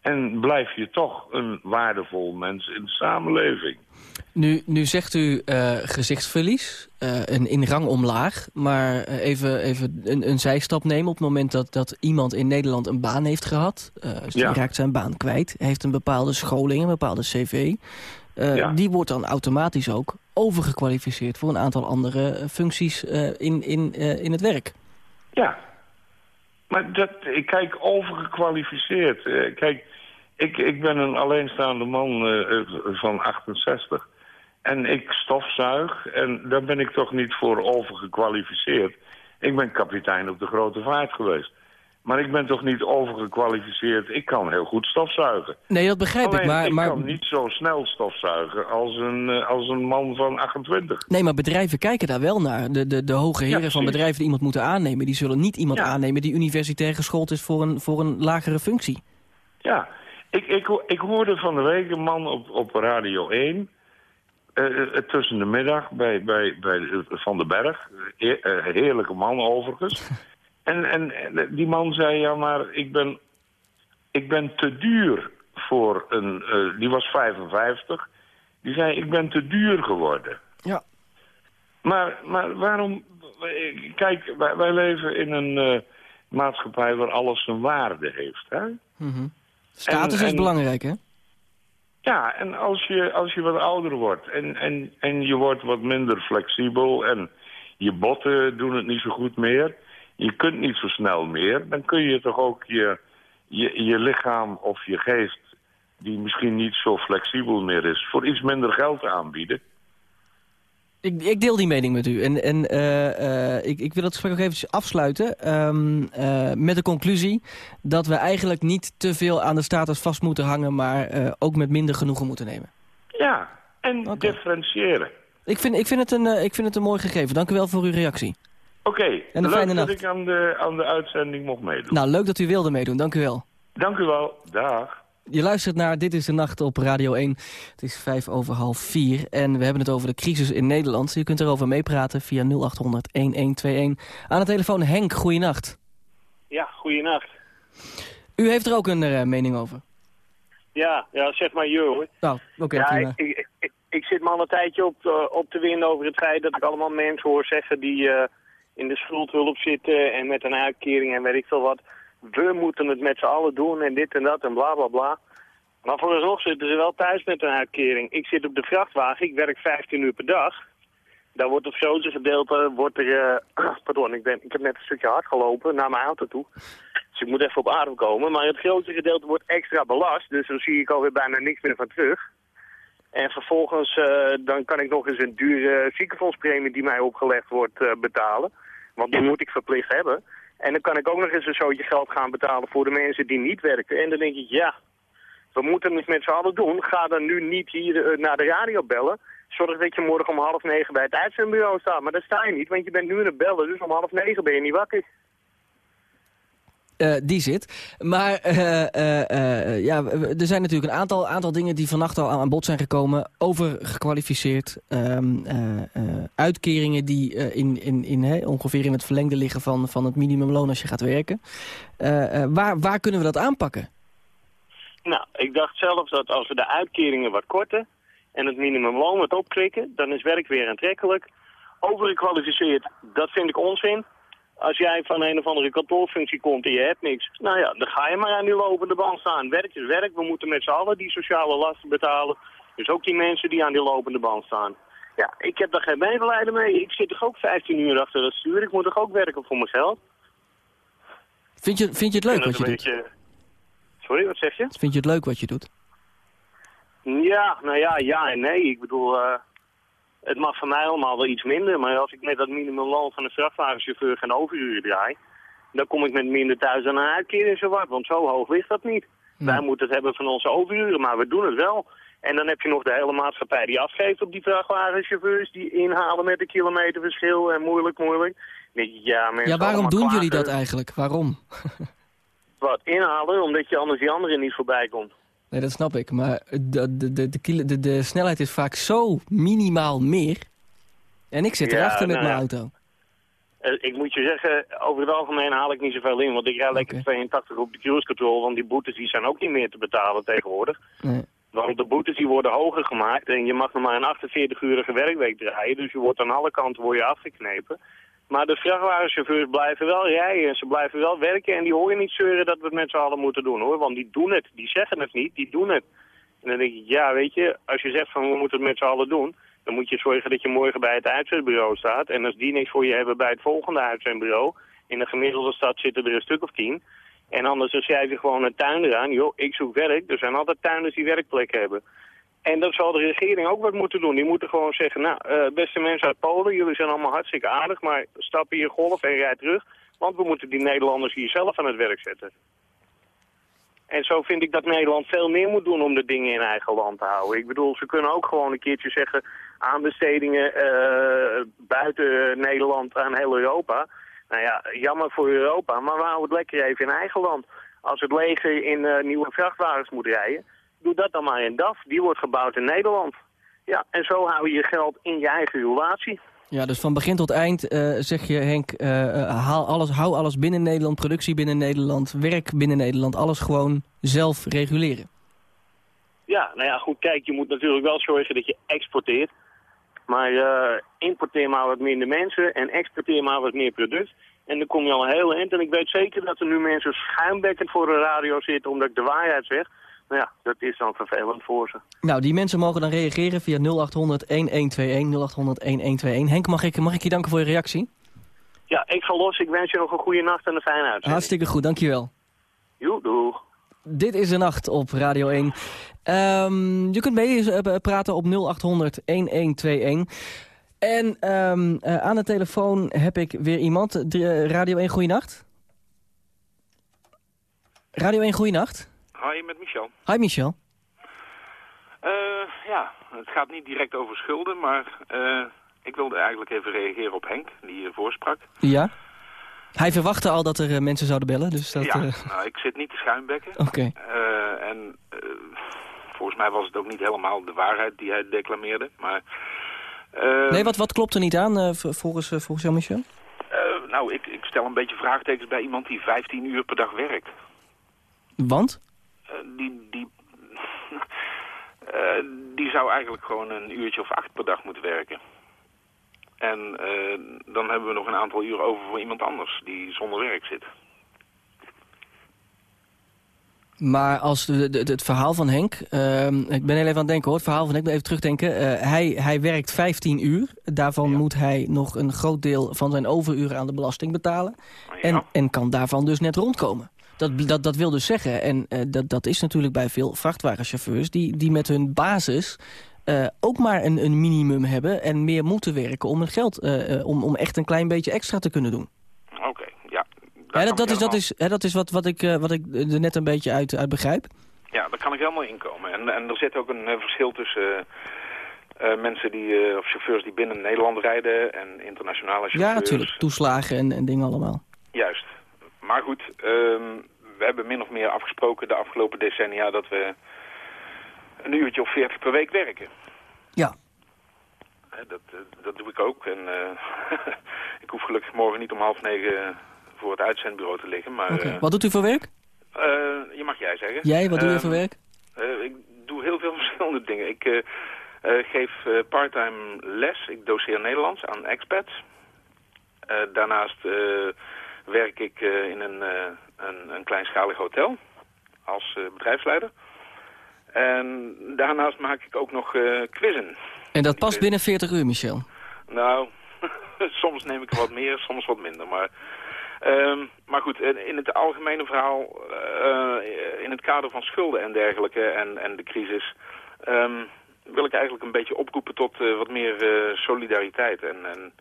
En blijf je toch een waardevol mens in de samenleving. Nu, nu zegt u eh, gezichtsverlies, eh, een in rang omlaag. Maar even, even een, een zijstap nemen op het moment dat, dat iemand in Nederland een baan heeft gehad. eh dus die Ja. raakt zijn baan kwijt. Heeft een bepaalde scholing, een bepaalde cv. Eh, Ja. Die wordt dan automatisch ook overgekwalificeerd voor een aantal andere eh, functies eh, in, in, in het werk. Ja. Maar dat, ik kijk overgekwalificeerd. Kijk, ik, ik ben een alleenstaande man van 68. En ik stofzuig en daar ben ik toch niet voor overgekwalificeerd. Ik ben kapitein op de grote vaart geweest. Maar ik ben toch niet overgekwalificeerd. Ik kan heel goed stofzuigen. Nee, dat begrijp Alleen, ik. Maar, ik maar, kan niet zo snel stofzuigen als een, eh, als een man van 28. Nee, maar bedrijven kijken daar wel naar. De, de, de hoge heren van bedrijven die iemand moeten aannemen... die zullen niet iemand Ja. aannemen die universitair geschoold is voor een, voor een lagere functie. Ja, ik, ik, ik hoorde van de week een man op, op Radio 1... eh, eh, tussen de middag bij, bij, bij Van den Berg. He- heerlijke man overigens. en, en die man zei, ja, maar ik ben, ik ben te duur voor een... eh, die was 55. Die zei, ik ben te duur geworden. Ja. Maar, maar waarom... Kijk, wij, wij leven in een eh, maatschappij waar alles zijn waarde heeft, hè? Status En- is en- belangrijk, hè? Ja, en als je, als je wat ouder wordt en, en, en je wordt wat minder flexibel en je botten doen het niet zo goed meer, je kunt niet zo snel meer, dan kun je toch ook je, je, je lichaam of je geest, die misschien niet zo flexibel meer is, voor iets minder geld aanbieden. Ik, ik deel die mening met u. En, en eh, eh, ik, ik wil het gesprek ook eventjes afsluiten ehm, eh, met de conclusie... dat we eigenlijk niet te veel aan de status vast moeten hangen... maar ook met minder genoegen moeten nemen. Ja, en differentiëren. Ik vind, ik, vind het een, ik vind het een mooi gegeven. Dank u wel voor uw reactie. Oké, een leuk fijne dat nacht. ik aan de, aan de uitzending mocht meedoen. Nou, leuk dat u wilde meedoen. Dank u wel. Dank u wel, dag. Je luistert naar Dit is de Nacht op Radio 1. Het is vijf over half vier en we hebben het over de crisis in Nederland. Je kunt erover meepraten via 0800-1121. Aan de telefoon Henk, goeienacht. Ja, goeienacht. U heeft er ook een eh, mening over? Ja, ja, zeg maar je hoor. Nou, oké, ja, prima. ik, ik, ik, ik zit me al een tijdje op, te- op te winnen over het feit dat ik allemaal mensen hoor zeggen die eh, in de schuldhulp zitten en met een uitkering en weet ik veel wat. We moeten het met z'n allen doen en dit en dat en bla bla bla. Maar vooralsnog zitten ze wel thuis met een uitkering. Ik zit op de vrachtwagen, ik werk 15 uur per dag. Daar wordt op zo'n gedeelte, wordt er, eh, pardon, ik, ben, ik heb net een stukje hard gelopen naar mijn auto toe. ik moet even op adem komen. Maar het grootste gedeelte wordt extra belast. Dus dan zie ik alweer bijna niks meer van terug. En vervolgens eh, dan kan ik nog eens een dure ziekenfondspremie die mij opgelegd wordt eh, betalen. Want die moet ik verplicht hebben. En dan kan ik ook nog eens een zootje geld gaan betalen voor de mensen die niet werken. En dan denk ik, ja, we moeten het met z'n allen doen. Ga dan nu niet hier eh, naar de radio bellen. Zorg dat je morgen om half negen bij het uitzendbureau staat. Maar daar sta je niet, want je bent nu aan het bellen. Dus om half negen ben je niet wakker. Eh, die zit. Maar eh, eh, ja, er zijn natuurlijk een aantal, aantal dingen die vannacht al aan bod zijn gekomen. Overgekwalificeerd. ehm, eh, eh, uitkeringen die in, in, in, ongeveer in het verlengde liggen van, van het minimumloon als je gaat werken. Waar, waar kunnen we dat aanpakken? Nou, ik dacht zelf dat als we de uitkeringen wat korten en het minimumloon wat opkrikken, dan is werk weer aantrekkelijk. Overgekwalificeerd, dat vind ik onzin. Als jij van een of andere kantoorfunctie komt en je hebt niks, nou ja, dan ga je maar aan die lopende band staan. Werk is werk, we moeten met z'n allen die sociale lasten betalen. Dus ook die mensen die aan die lopende band staan. Ja, ik heb daar geen medelijden mee. Ik zit toch ook 15 uur achter het stuur. Ik moet toch ook werken voor mijn geld. Vind je, vind je het leuk wat je doet? Sorry, wat zeg je? Vind je het leuk wat je doet? Ja, nou ja, ja en nee. Ik bedoel, eh, het mag voor mij allemaal wel iets minder. Maar als ik met dat minimumloon van een vrachtwagenchauffeur geen overuren draai... dan kom ik met minder thuis aan een uitkering zo wat. Want zo hoog ligt dat niet. Wij moeten het hebben van onze overuren, maar we doen het wel. En dan heb je nog de hele maatschappij die afgeeft op die vrachtwagenchauffeurs... die inhalen met een kilometerverschil en moeilijk, moeilijk. Ja, Ja, waarom doen jullie dat eigenlijk? Waarom? Wat, inhalen? Omdat je anders die anderen niet voorbij komt. Nee, dat snap ik. Maar de, de, de, de, kilo- de, de snelheid is vaak zo minimaal meer. En ik zit Ja, erachter met nou mijn auto. Eh, ik moet je zeggen, over het algemeen haal ik niet zoveel in. Want ik rijd lekker 82 op de cruise control. Want die boetes die zijn ook niet meer te betalen tegenwoordig. Nee. Want de boetes die worden hoger gemaakt. En je mag nog maar een 48-urige werkweek draaien. Dus je wordt aan alle kanten word je afgeknepen. Maar de vrachtwagenchauffeurs blijven wel rijden. En ze blijven wel werken. En die horen niet zeuren dat we het met z'n allen moeten doen hoor. Want die doen het. Die zeggen het niet. Die doen het. En dan denk ik, ja weet je, als je zegt van we moeten het met z'n allen doen. Dan moet je zorgen dat je morgen bij het uitzendbureau staat. En als die niks voor je hebben bij het volgende uitzendbureau. In de gemiddelde stad zitten er een stuk of tien. En anders schrijf je gewoon een tuinder aan. Joh, ik zoek werk. Er zijn altijd tuinders die werkplekken hebben. En dat zal de regering ook wat moeten doen. Die moeten gewoon zeggen, nou, eh, beste mensen uit Polen, jullie zijn allemaal hartstikke aardig, maar stap hier golf en rijd terug. Want we moeten die Nederlanders hier zelf aan het werk zetten. En zo vind ik dat Nederland veel meer moet doen om de dingen in eigen land te houden. Ik bedoel, ze kunnen ook gewoon een keertje zeggen aanbestedingen eh, buiten Nederland aan heel Europa. Nou ja, jammer voor Europa, maar we houden het lekker even in eigen land. Als het leger in eh, nieuwe vrachtwagens moet rijden, doe dat dan maar in DAF. Die wordt gebouwd in Nederland. Ja, en zo hou je je geld in je eigen relatie. Ja, dus van begin tot eind eh, zeg je Henk, eh, eh, haal alles, hou alles binnen Nederland, productie binnen Nederland, werk binnen Nederland, alles gewoon zelf reguleren. Ja, nou ja, goed, kijk, je moet natuurlijk wel zorgen dat je exporteert. Maar eh, importeer maar wat minder mensen en exporteer maar wat meer product. En dan kom je al een heel eind. En ik weet zeker dat er nu mensen schuimbekkend voor de radio zitten omdat ik de waarheid zeg. Nou ja, dat is dan vervelend voor ze. Nou, die mensen mogen dan reageren via 0800 1121, 0800 1121. Henk, mag ik, mag ik je danken voor je reactie? Ja, ik ga los. Ik wens je nog een goede nacht en een fijne uitzending. Hartstikke goed, dankjewel. Joe, doeg. Dit is de nacht op Radio 1. Ehm, je kunt mee eh, praten op 0800 1121. En ehm, eh, aan de telefoon heb ik weer iemand. Eh, Radio 1, goeienacht. Radio 1, goeienacht. Hi, met Michel. Hi Michel. Eh, ja, het gaat niet direct over schulden, maar eh, ik wilde eigenlijk even reageren op Henk, die hiervoor sprak. Ja? Hij verwachtte al dat er eh, mensen zouden bellen, dus dat... ja, nou, ik zit niet te schuimbekken. Oké. En volgens mij was het ook niet helemaal de waarheid die hij declameerde, maar... nee, wat, wat klopt er niet aan volgens, volgens jou Michel? nou, ik, ik stel een beetje vraagtekens bij iemand die 15 uur per dag werkt. Want? Eh, die, die, eh, die zou eigenlijk gewoon een uurtje of acht per dag moeten werken. En eh, dan hebben we nog een aantal uren over voor iemand anders die zonder werk zit. Maar als de, de- het verhaal van Henk... ehm, ik ben heel even aan het denken hoor, het verhaal van Henk, even terugdenken. Hij, hij werkt 15 uur. Daarvan moet hij nog een groot deel van zijn overuren aan de belasting betalen. En, en kan daarvan dus net rondkomen. Dat, dat, dat wil dus zeggen, en eh, dat, dat is natuurlijk bij veel vrachtwagenchauffeurs... die, die met hun basis eh, ook maar een, een minimum hebben... en meer moeten werken om, hun geld, eh, om, om echt een klein beetje extra te kunnen doen. Oké, ja. Dat, dat, is, dat, is, hè, dat is wat, wat ik, wat ik er net een beetje uit, uit begrijp. Ja, daar kan ik helemaal inkomen. En, en er zit ook een verschil tussen mensen die, of chauffeurs die binnen Nederland rijden en internationale chauffeurs. Ja, natuurlijk. Toeslagen en, en dingen allemaal. Juist. Maar goed, ehm, we hebben min of meer afgesproken de afgelopen decennia dat we een uurtje of 40 per week werken. Ja. Dat, eh, dat doe ik ook. En eh, ik hoef gelukkig morgen niet om half negen voor het uitzendbureau te liggen. Maar eh, Wat doet u voor werk? je mag jij zeggen. Jij, wat doe je Ehm, voor werk? ik doe heel veel verschillende dingen. Ik geef parttime les. Ik doseer Nederlands aan expats. Daarnaast werk ik eh, in een, eh, een, een kleinschalig hotel als eh, bedrijfsleider. En daarnaast maak ik ook nog quizzen. En dat past binnen 40 uur, Michel. Nou, soms neem ik er wat meer, soms wat minder. Maar, ehm, maar goed, in het algemene verhaal, in het kader van schulden en dergelijke en, en de crisis, ehm, wil ik eigenlijk een beetje oproepen tot wat meer solidariteit. En, en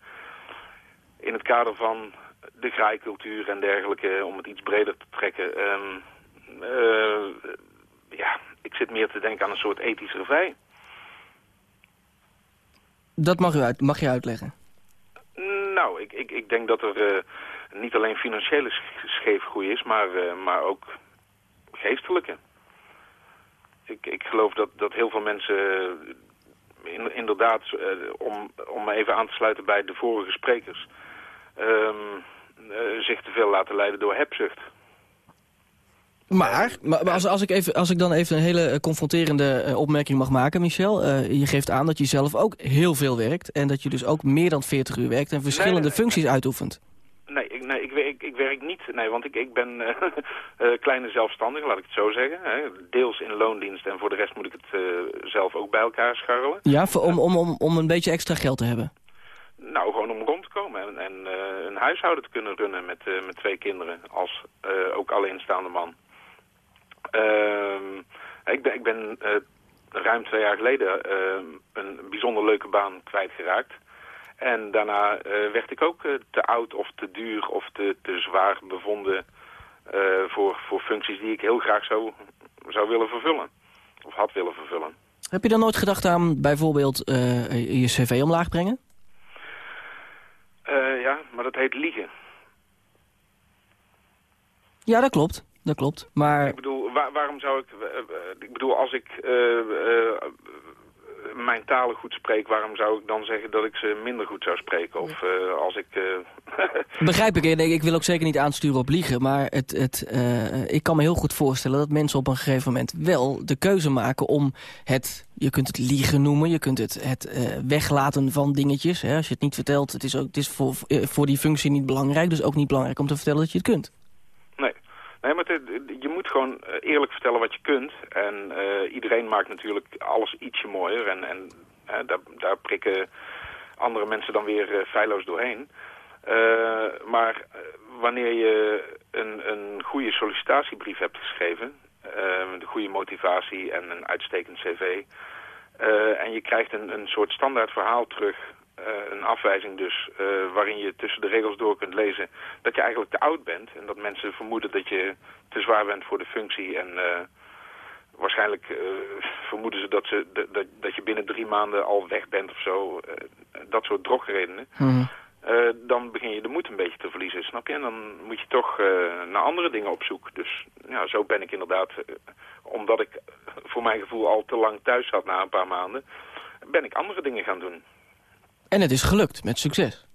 in het kader van de graaikultuur en dergelijke, om het iets breder te trekken. ehm, eh, ja, ik zit meer te denken aan een soort ethisch revij. Dat mag, u uit, mag je uitleggen. Nou, ik, ik, ik denk dat er eh, niet alleen financiële sch- scheefgroei is, maar, eh, maar ook geestelijke. Ik, ik geloof dat, dat heel veel mensen in- inderdaad, om, om me even aan te sluiten bij de vorige sprekers, ehm, eh, zich te veel laten leiden door hebzucht. Maar, maar als, als, ik even, als ik dan even een hele eh, confronterende eh, opmerking mag maken, Michel. je geeft aan dat je zelf ook heel veel werkt. En dat je dus ook meer dan 40 uur werkt en verschillende nee, nee, functies uitoefent. Nee, ik, nee ik, werk, ik werk niet. Nee, want ik, ik ben kleine zelfstandige, laat ik het zo zeggen. Hè. Deels in loondienst en voor de rest moet ik het zelf ook bij elkaar scharrelen. Ja, voor, om, om, om, om een beetje extra geld te hebben. Nou, gewoon om rond te komen en, en eh, een huishouden te kunnen runnen met, eh, met twee kinderen als eh, ook alleenstaande man. Ehm, ik ben, ik ben ruim twee jaar geleden een bijzonder leuke baan kwijtgeraakt. En daarna werd ik ook te oud of te duur of te, te zwaar bevonden voor, voor functies die ik heel graag zou, zou willen vervullen. Of had willen vervullen. Heb je dan nooit gedacht aan bijvoorbeeld je cv omlaag brengen? Eh, ja, maar dat heet liegen. Ja, dat klopt. Dat klopt. Maar Ik bedoel, waar- waarom zou ik... eh, eh, ik bedoel, als ik mijn talen goed spreek... waarom zou ik dan zeggen dat ik ze minder goed zou spreken? Of eh, als ik... eh, begrijp ik. Ik wil ook zeker niet aansturen op liegen. Maar het, het, eh, ik kan me heel goed voorstellen dat mensen op een gegeven moment wel de keuze maken om het... Je kunt het liegen noemen, je kunt het, het weglaten van dingetjes. Hè. Als je het niet vertelt, het is, ook, het is voor, voor die functie niet belangrijk. Dus ook niet belangrijk om te vertellen dat je het kunt. Nee. Maar je moet gewoon eh, eerlijk vertellen wat je kunt. En eh, iedereen maakt natuurlijk alles ietsje mooier. En, en eh, daar, daar prikken andere mensen dan weer eh, feilloos doorheen. Maar wanneer je een, een goede sollicitatiebrief hebt geschreven... de goede motivatie en een uitstekend cv... en je krijgt een, een soort standaard verhaal terug... een afwijzing dus, eh, waarin je tussen de regels door kunt lezen... dat je eigenlijk te oud bent en dat mensen vermoeden dat je te zwaar bent voor de functie... en eh, waarschijnlijk eh, vermoeden ze dat, ze dat- dat, je binnen drie maanden al weg bent of zo. dat soort drogredenen. Eh, dan begin je de moed een beetje te verliezen, snap je? En dan moet je toch naar andere dingen op zoek. Dus ja, zo ben ik inderdaad, omdat ik voor mijn gevoel al te lang thuis zat na een paar maanden, ben ik andere dingen gaan doen. En het is gelukt, met succes.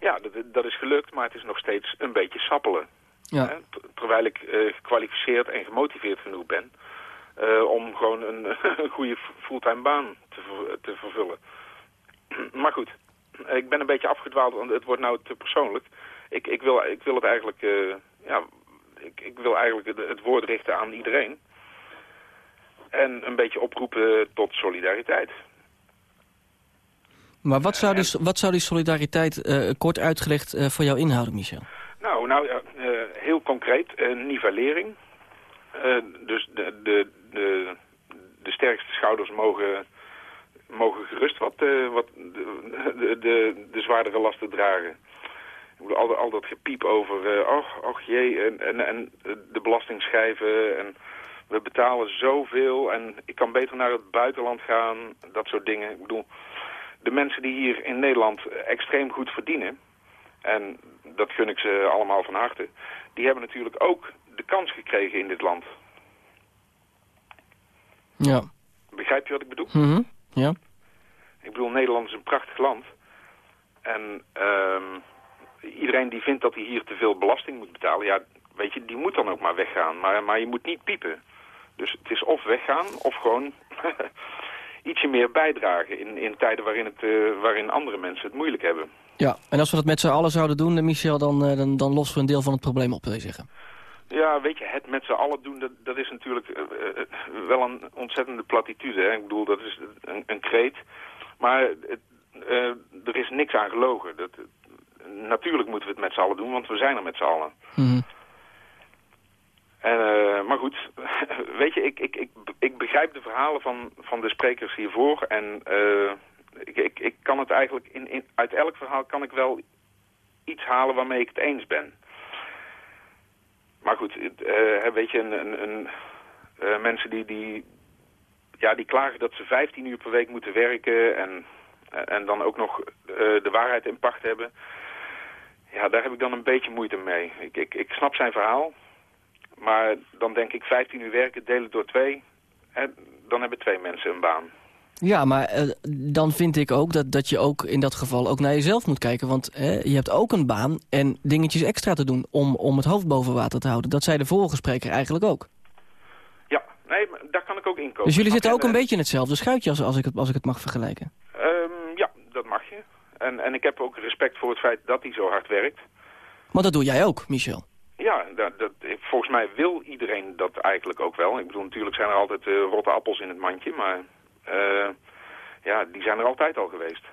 Ja, dat, dat is gelukt, maar het is nog steeds een beetje sappelen. Ja. Hè? Terwijl ik eh, gekwalificeerd en gemotiveerd genoeg ben eh, om gewoon een, een goede fulltime baan te, ver- te vervullen. maar goed, ik ben een beetje afgedwaald, want het wordt nou te persoonlijk. Ik, ik, wil, ik wil het eigenlijk, eh, ja, ik, ik wil eigenlijk het woord richten aan iedereen. En een beetje oproepen tot solidariteit. Maar wat zou die, wat zou die solidariteit, eh, kort uitgelegd, eh, voor jou inhouden, Michel? Nou, nou eh, heel concreet, een nivellering. Eh, dus de, de, de, de sterkste schouders mogen, mogen gerust wat, eh, wat de, de, de, de zwaardere lasten dragen. Ik bedoel, al, al dat gepiep over, eh och, och jee, en, en, en de belastingschijven en we betalen zoveel en ik kan beter naar het buitenland gaan, dat soort dingen. Ik bedoel, de mensen die hier in Nederland extreem goed verdienen, en dat gun ik ze allemaal van harte, die hebben natuurlijk ook de kans gekregen in dit land. Ja. Begrijp je wat ik bedoel? Mhm. Ja. Ik bedoel, Nederland is een prachtig land. En ehm, iedereen die vindt dat hij hier te veel belasting moet betalen, ja, weet je, die moet dan ook maar weggaan. Maar, maar je moet niet piepen. Dus het is of weggaan, of gewoon ietsje meer bijdragen in, in tijden waarin, het, eh, waarin andere mensen het moeilijk hebben. Ja, en als we dat met z'n allen zouden doen, eh, Michel, dan, eh, dan, dan lossen we een deel van het probleem op, wil je zeggen. Ja, weet je, het met z'n allen doen, dat, dat is natuurlijk wel een ontzettende platitude. Hè? Ik bedoel, dat is een, een kreet. Maar het, er is niks aan gelogen. Dat, natuurlijk moeten we het met z'n allen doen, want we zijn er met z'n allen. Mhm. En, eh, maar goed, weet je, ik, ik, ik, ik begrijp de verhalen van, van de sprekers hiervoor. En eh, ik, ik, ik kan het eigenlijk, in, in, uit elk verhaal kan ik wel iets halen waarmee ik het eens ben. Maar goed, eh, weet je, een, een, een, mensen die, die, ja, die klagen dat ze 15 uur per week moeten werken en, en dan ook nog de waarheid in pacht hebben. Ja, daar heb ik dan een beetje moeite mee. Ik, ik, ik snap zijn verhaal, maar dan denk ik 15 uur werken, delen door twee, hè, dan hebben twee mensen een baan. Ja, maar eh, dan vind ik ook dat, dat je ook in dat geval ook naar jezelf moet kijken. Want hè, je hebt ook een baan en dingetjes extra te doen om, om het hoofd boven water te houden. Dat zei de vorige spreker eigenlijk ook. Ja, nee, maar daar kan ik ook in komen. Dus jullie zitten En, ook een eh, beetje in hetzelfde schuitje als, als, ik, het, als ik het mag vergelijken. Ehm, ja, dat mag je. En, en ik heb ook respect voor het feit dat hij zo hard werkt. Maar dat doe jij ook, Michel. Ja, dat, dat, volgens mij wil iedereen dat eigenlijk ook wel. Ik bedoel, natuurlijk zijn er altijd eh, rotte appels in het mandje, maar eh, ja, die zijn er altijd al geweest.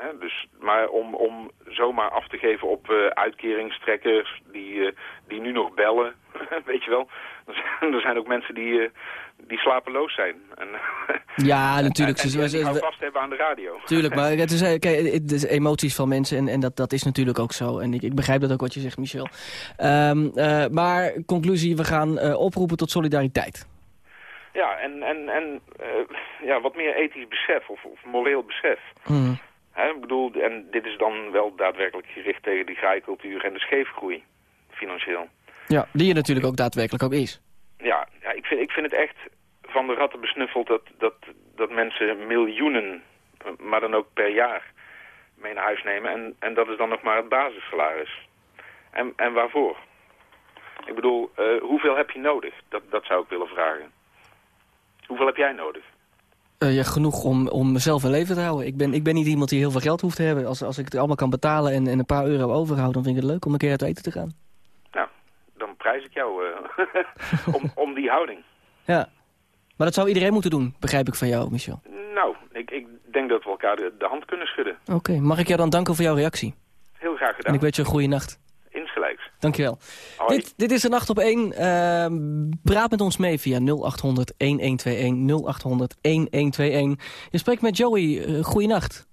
Hè, dus, maar om, om zomaar af te geven op eh, uitkeringstrekkers die, eh, die nu nog bellen, weet je wel. Er zijn, er zijn ook mensen die, eh, die slapeloos zijn. En, Ja, natuurlijk. En, en, ze- vast hebben aan de radio. Tuurlijk, maar het is, kijk, het is emoties van mensen en, en dat, dat is natuurlijk ook zo. En ik, ik begrijp dat ook wat je zegt, Michel. Ehm, eh, maar conclusie, we gaan oproepen tot solidariteit. Ja, en, en, en ja, wat meer ethisch besef of, of moreel besef. Mhm. Hè, bedoel, en dit is dan wel daadwerkelijk gericht tegen die graaikultuur en de scheefgroei, financieel. Ja, die er natuurlijk ook daadwerkelijk ook is. Ja, ja ik, vind, ik vind het echt van de ratten besnuffeld dat, dat, dat mensen miljoenen, maar dan ook per jaar, mee naar huis nemen. En, en dat is dan nog maar het basissalaris. En, en waarvoor? Ik bedoel, eh, hoeveel heb je nodig? Dat, dat zou ik willen vragen. Hoeveel heb jij nodig? Eh, ja, genoeg om, om mezelf in leven te houden. Ik ben, ik ben niet iemand die heel veel geld hoeft te hebben. Als, als ik het allemaal kan betalen en, en een paar euro overhoud... dan vind ik het leuk om een keer uit eten te gaan. Nou, dan prijs ik jou eh, om, om die houding. Ja. Maar dat zou iedereen moeten doen, begrijp ik van jou, Michel. Nou, ik, ik denk dat we elkaar de, de hand kunnen schudden. Oké, mag ik jou dan danken voor jouw reactie? Heel graag En gedaan. ik wens je een goede nacht. Dankjewel. Hoi. Dit, dit is de Nacht op 1. Ehm praat met ons mee via 0800 1121 0800 1121. Je spreekt met Joey. Uh, goeienacht.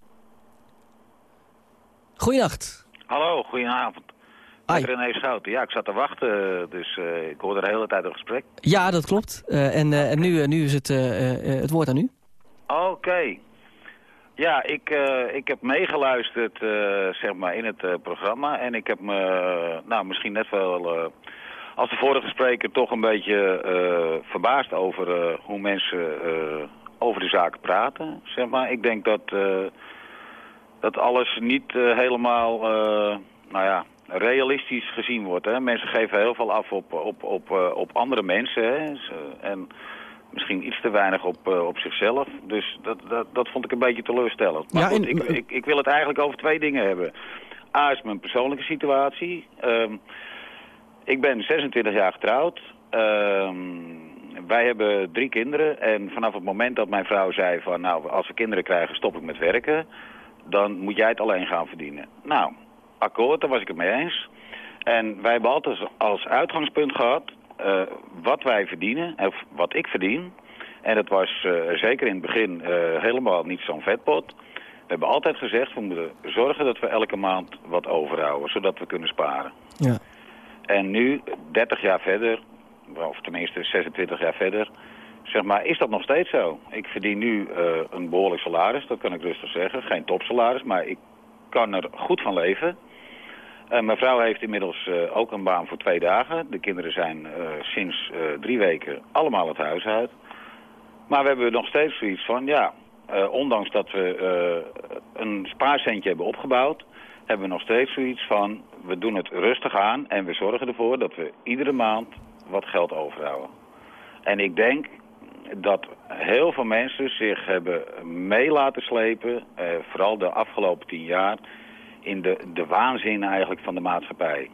Goeienacht. Hallo, goedenavond. Hi. Met René Schouten. Ja, ik zat te wachten, dus eh, ik hoorde de hele tijd een gesprek. Ja, dat klopt. Eh, en eh, en nu, eh, nu is het, eh, eh, het woord aan u. Oké. Ja, ik, eh, ik heb meegeluisterd eh, zeg maar in het eh, programma. En ik heb me, nou misschien net wel als de vorige spreker toch een beetje verbaasd over hoe mensen over de zaken praten. Zeg maar. Ik denk dat, dat alles niet helemaal, nou ja, realistisch gezien wordt. Hè. Mensen geven heel veel af op, op, op, op andere mensen. Hè. En misschien iets te weinig op, eh, op zichzelf. Dus dat, dat, dat vond ik een beetje teleurstellend. Maar Ja, goed, en- ik, ik, ik wil het eigenlijk over twee dingen hebben. A is mijn persoonlijke situatie. Ehm, ik ben 26 jaar getrouwd. Ehm, wij hebben drie kinderen. En vanaf het moment dat mijn vrouw zei van... nou, als we kinderen krijgen stop ik met werken... dan moet jij het alleen gaan verdienen. Nou, akkoord, daar was ik het mee eens. En wij hebben altijd als uitgangspunt gehad eh, wat wij verdienen, of wat ik verdien. En dat was eh, zeker in het begin eh, helemaal niet zo'n vetpot. We hebben altijd gezegd, we moeten zorgen dat we elke maand wat overhouden, zodat we kunnen sparen. Ja. En nu, 30 jaar verder, of tenminste 26 jaar verder, zeg maar, is dat nog steeds zo. Ik verdien nu een behoorlijk salaris, dat kan ik rustig zeggen. Geen topsalaris, maar ik kan er goed van leven. Eh, mijn vrouw heeft inmiddels eh, ook een baan voor twee dagen. De kinderen zijn eh, sinds drie weken allemaal het huis uit. Maar we hebben nog steeds zoiets van, ja, ondanks dat we een spaarcentje hebben opgebouwd, hebben we nog steeds zoiets van, we doen het rustig aan en we zorgen ervoor dat we iedere maand wat geld overhouden. En ik denk dat heel veel mensen zich hebben mee laten slepen, vooral de afgelopen tien jaar, in de, de waanzin eigenlijk van de maatschappij.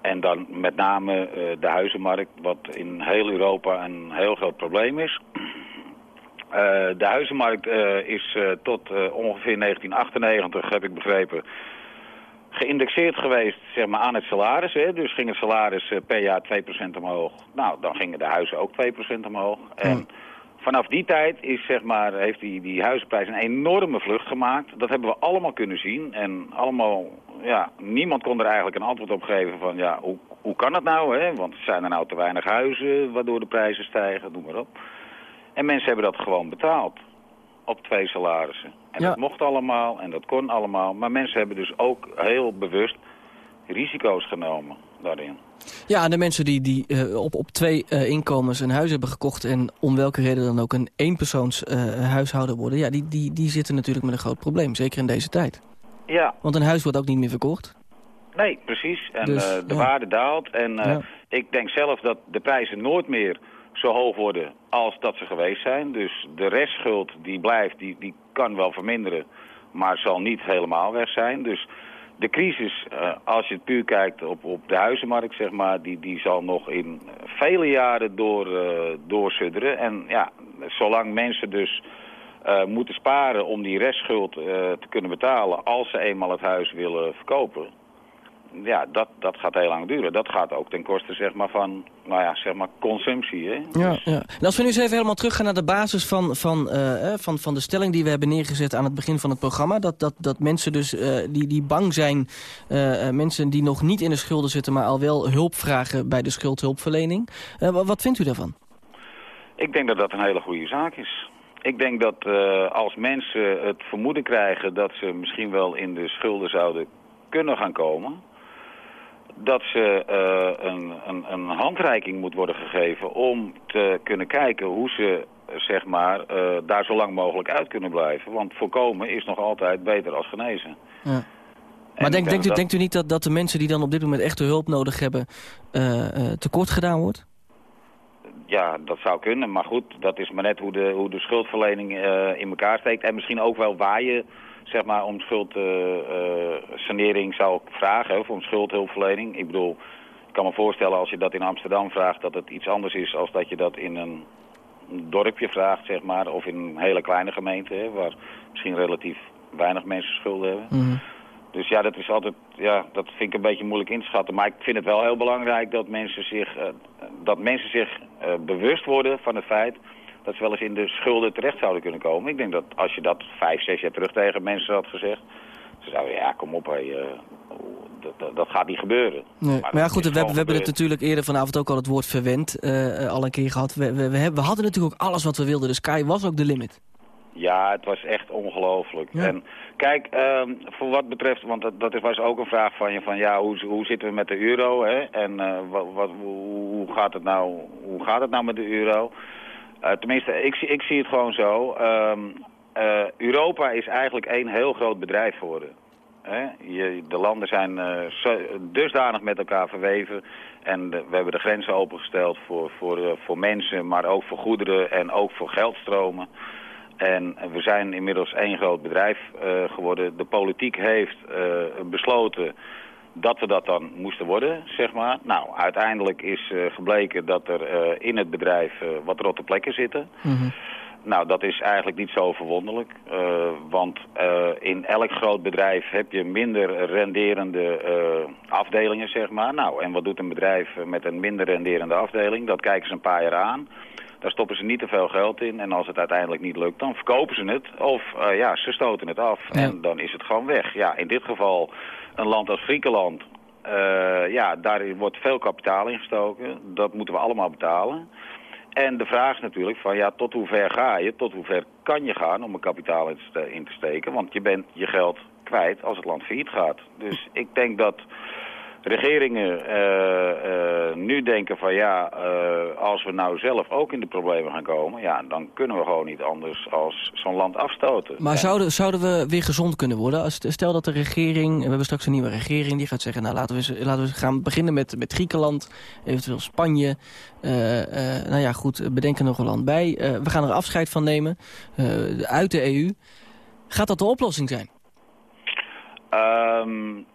En dan met name eh, de huizenmarkt, wat in heel Europa een heel groot probleem is. Eh, de huizenmarkt eh, is tot ongeveer 1998, heb ik begrepen, geïndexeerd geweest zeg maar, aan het salaris. Hè. Dus ging het salaris per jaar 2% omhoog. Nou, dan gingen de huizen ook 2% omhoog. En vanaf die tijd is, zeg maar, heeft die, die huizenprijs een enorme vlucht gemaakt. Dat hebben we allemaal kunnen zien. En allemaal, ja, niemand kon er eigenlijk een antwoord op geven van, ja, hoe, hoe kan het nou? Hè? Want zijn er nou te weinig huizen waardoor de prijzen stijgen? Noem maar op. En mensen hebben dat gewoon betaald. Op twee salarissen. En Ja. dat mocht allemaal en dat kon allemaal. Maar mensen hebben dus ook heel bewust risico's genomen daarin. Ja, en de mensen die, die eh, op, op twee eh, inkomens een huis hebben gekocht... en om welke reden dan ook een eenpersoons eh, huishouden worden... ja, die, die, die zitten natuurlijk met een groot probleem, zeker in deze tijd. Ja, Want een huis wordt ook niet meer verkocht. nee, precies. En Dus, de ja. waarde daalt. En Ja. ik denk zelf dat de prijzen nooit meer zo hoog worden als dat ze geweest zijn. Dus de restschuld die blijft, die, die kan wel verminderen, maar zal niet helemaal weg zijn. Dus de crisis, eh, als je het puur kijkt op, op de huizenmarkt, zeg maar, die, die zal nog in vele jaren door, eh, doorsudderen. En ja, zolang mensen dus eh, moeten sparen om die restschuld te kunnen betalen als ze eenmaal het huis willen verkopen. Ja, dat, dat gaat heel lang duren. Dat gaat ook ten koste zeg maar, van nou ja, zeg maar consumptie. Hè? Ja, ja. En als we nu eens even helemaal teruggaan naar de basis van, van, eh, eh, van, van de stelling die we hebben neergezet aan het begin van het programma. Dat, dat, dat mensen dus eh, die, die bang zijn, mensen die nog niet in de schulden zitten, maar al wel hulp vragen bij de schuldhulpverlening. Wa- wat vindt u daarvan? Ik denk dat dat een hele goede zaak is. Ik denk dat als mensen het vermoeden krijgen dat ze misschien wel in de schulden zouden kunnen gaan komen, dat ze eh, een, een, een handreiking moet worden gegeven om te kunnen kijken hoe ze zeg maar, eh, daar zo lang mogelijk uit kunnen blijven. Want voorkomen is nog altijd beter als genezen. Ja. Maar denk, denkt, u, dat- denkt u niet dat, dat de mensen die dan op dit moment echte hulp nodig hebben... eh, tekort gedaan wordt? Ja, dat zou kunnen. Maar goed, dat is maar net hoe de, hoe de schuldverlening in elkaar steekt. En misschien ook wel waar je zeg maar, om schuldsanering zou vragen, of om schuldhulpverlening. Ik bedoel, ik kan me voorstellen als je dat in Amsterdam vraagt... dat het iets anders is als dat je dat in een dorpje vraagt, zeg maar. Of in een hele kleine gemeente, hè, waar misschien relatief weinig mensen schulden hebben. Mhm. Dus ja, dat is altijd, ja, dat vind ik een beetje moeilijk in te schatten. Maar ik vind het wel heel belangrijk dat mensen zich, eh, dat mensen zich eh, bewust worden van het feit dat ze wel eens in de schulden terecht zouden kunnen komen. Ik denk dat als je dat vijf, zes jaar terug tegen mensen had gezegd, ze zouden, ja, kom op, hé, eh, dat, dat, dat gaat niet gebeuren. Nee. Maar, ja, goed, we, hebben- we hebben het natuurlijk eerder vanavond ook al het woord verwend eh, eh, al een keer gehad. We, we, we, hebben, we hadden natuurlijk ook alles wat we wilden. De sky was ook de limit. Ja, het was echt ongelooflijk. Ja. En kijk, ehm, voor wat betreft, want dat, dat was ook een vraag van je, van ja, hoe, hoe zitten we met de euro, hè? En wat, wat, hoe gaat het nou, hoe gaat het nou met de euro? Eh, tenminste, ik, ik zie het gewoon zo. Ehm, eh, Europa is eigenlijk één heel groot bedrijf geworden. De landen zijn eh, dusdanig met elkaar verweven. En we hebben de grenzen opengesteld voor, voor, voor mensen, maar ook voor goederen en ook voor geldstromen. En we zijn inmiddels één groot bedrijf geworden. De politiek heeft besloten dat we dat dan moesten worden, zeg maar. Nou, uiteindelijk is eh, gebleken dat er eh, in het bedrijf eh, wat rotte plekken zitten. nou, dat is eigenlijk niet zo verwonderlijk. Want in elk groot bedrijf heb je minder renderende afdelingen, zeg maar. Nou, en wat doet een bedrijf met een minder renderende afdeling? Dat kijken ze een paar jaar aan. Daar stoppen ze niet te veel geld in. En als het uiteindelijk niet lukt, dan verkopen ze het. Of ja, ze stoten het af. Ja. En dan is het gewoon weg. Ja, in dit geval een land als Griekenland. ja, daar wordt veel kapitaal ingestoken. Dat moeten we allemaal betalen. En de vraag is natuurlijk van ja, tot hoe ver ga je, tot hoe ver kan je gaan om een kapitaal in te steken. Want je bent je geld kwijt als het land failliet gaat. Dus ik denk dat regeringen uh, uh, nu denken van ja, uh, als we nou zelf ook in de problemen gaan komen, ja, dan kunnen we gewoon niet anders als zo'n land afstoten. Maar en... zouden, zouden we weer gezond kunnen worden? Als, stel dat de regering, we hebben straks een nieuwe regering, die gaat zeggen, nou laten we, laten we gaan beginnen met, met Griekenland, eventueel Spanje. nou ja, goed, bedenken nog een land bij. we gaan er afscheid van nemen uit de EU. Gaat dat de oplossing zijn? Um,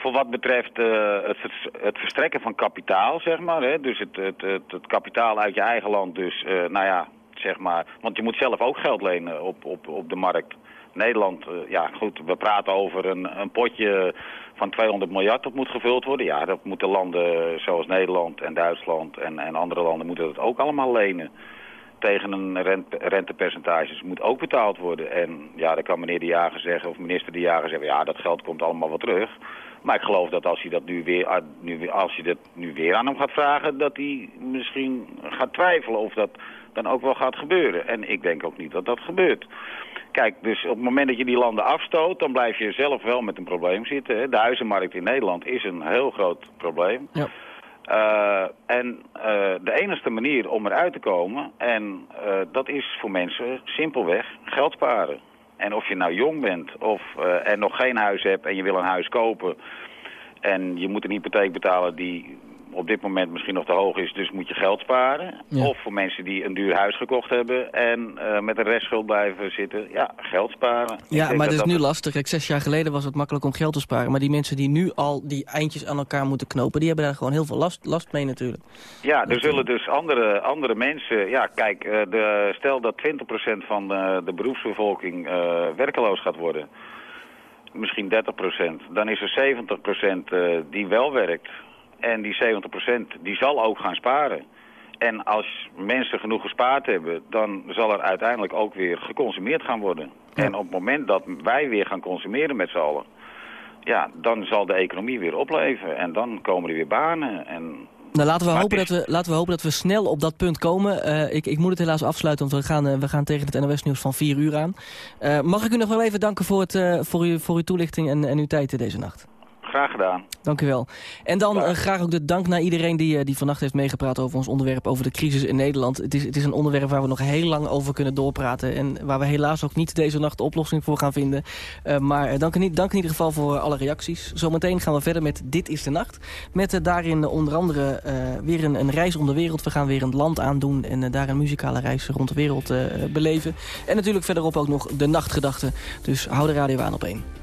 voor wat betreft uh, het, het, verstrekken van kapitaal, zeg maar. Hè? Dus het, het, het, kapitaal uit je eigen land. Dus, uh, nou ja, zeg maar. Want je moet zelf ook geld lenen op, op, op de markt. Nederland, uh, ja goed, we praten over een, een potje van 200 miljard dat moet gevuld worden. Ja, dat moeten landen zoals Nederland en Duitsland en, en andere landen moeten dat ook allemaal lenen tegen een rente, rentepercentage. Moet ook betaald worden. En ja, dan kan meneer De Jager zeggen, of minister De Jager zeggen... ja, dat geld komt allemaal wel terug. Maar ik geloof dat als hij dat nu weer, nu, als hij dat nu weer aan hem gaat vragen... dat hij misschien gaat twijfelen of dat dan ook wel gaat gebeuren. En ik denk ook niet dat dat gebeurt. Kijk, dus op het moment dat je die landen afstoot... dan blijf je zelf wel met een probleem zitten. Hè. De huizenmarkt in Nederland is een heel groot probleem... Ja. Uh, en uh, de enige manier om eruit te komen, en uh, dat is voor mensen simpelweg geld sparen. En of je nou jong bent of, en nog geen huis hebt en je wil een huis kopen... en je moet een hypotheek betalen die op dit moment misschien nog te hoog is, dus moet je geld sparen. Ja. Of voor mensen die een duur huis gekocht hebben en uh, met een restschuld blijven zitten, ja, geld sparen. Ja, maar dat is nu lastig. Kijk, zes jaar geleden was het makkelijk om geld te sparen. Maar die mensen die nu al die eindjes aan elkaar moeten knopen, die hebben daar gewoon heel veel last, last mee natuurlijk. Ja, er zullen dus andere, andere mensen, ja kijk, uh, de, stel dat 20% van de, de beroepsbevolking uh, werkeloos gaat worden misschien 30%. Dan is er 70% uh, die wel werkt. En die 70% die zal ook gaan sparen. En als mensen genoeg gespaard hebben, dan zal er uiteindelijk ook weer geconsumeerd gaan worden. Ja. En op het moment dat wij weer gaan consumeren met z'n allen, ja, dan zal de economie weer opleven. En dan komen er weer banen. En nou, laten we, hopen is... dat we, laten we hopen dat we snel op dat punt komen. Uh, ik, ik moet het helaas afsluiten, want we gaan, uh, we gaan tegen het NOS-nieuws van 4 uur aan. Uh, mag ik u nog wel even danken voor, het, voor, uw, voor uw toelichting en, en uw tijd deze nacht? Graag gedaan. Dank u wel. En dan uh, graag ook de dank naar iedereen die, uh, die vannacht heeft meegepraat over ons onderwerp over de crisis in Nederland. Het is, het is een onderwerp waar we nog heel lang over kunnen doorpraten. En waar we helaas ook niet deze nacht de oplossing voor gaan vinden. Uh, maar dank in, dank in ieder geval voor alle reacties. Zometeen gaan we verder met Dit is de Nacht. Met daarin onder andere weer een, een, reis om de wereld. We gaan weer een land aandoen en daar een muzikale reis rond de wereld beleven. En natuurlijk verderop ook nog de nachtgedachten. Dus hou de radio aan op één.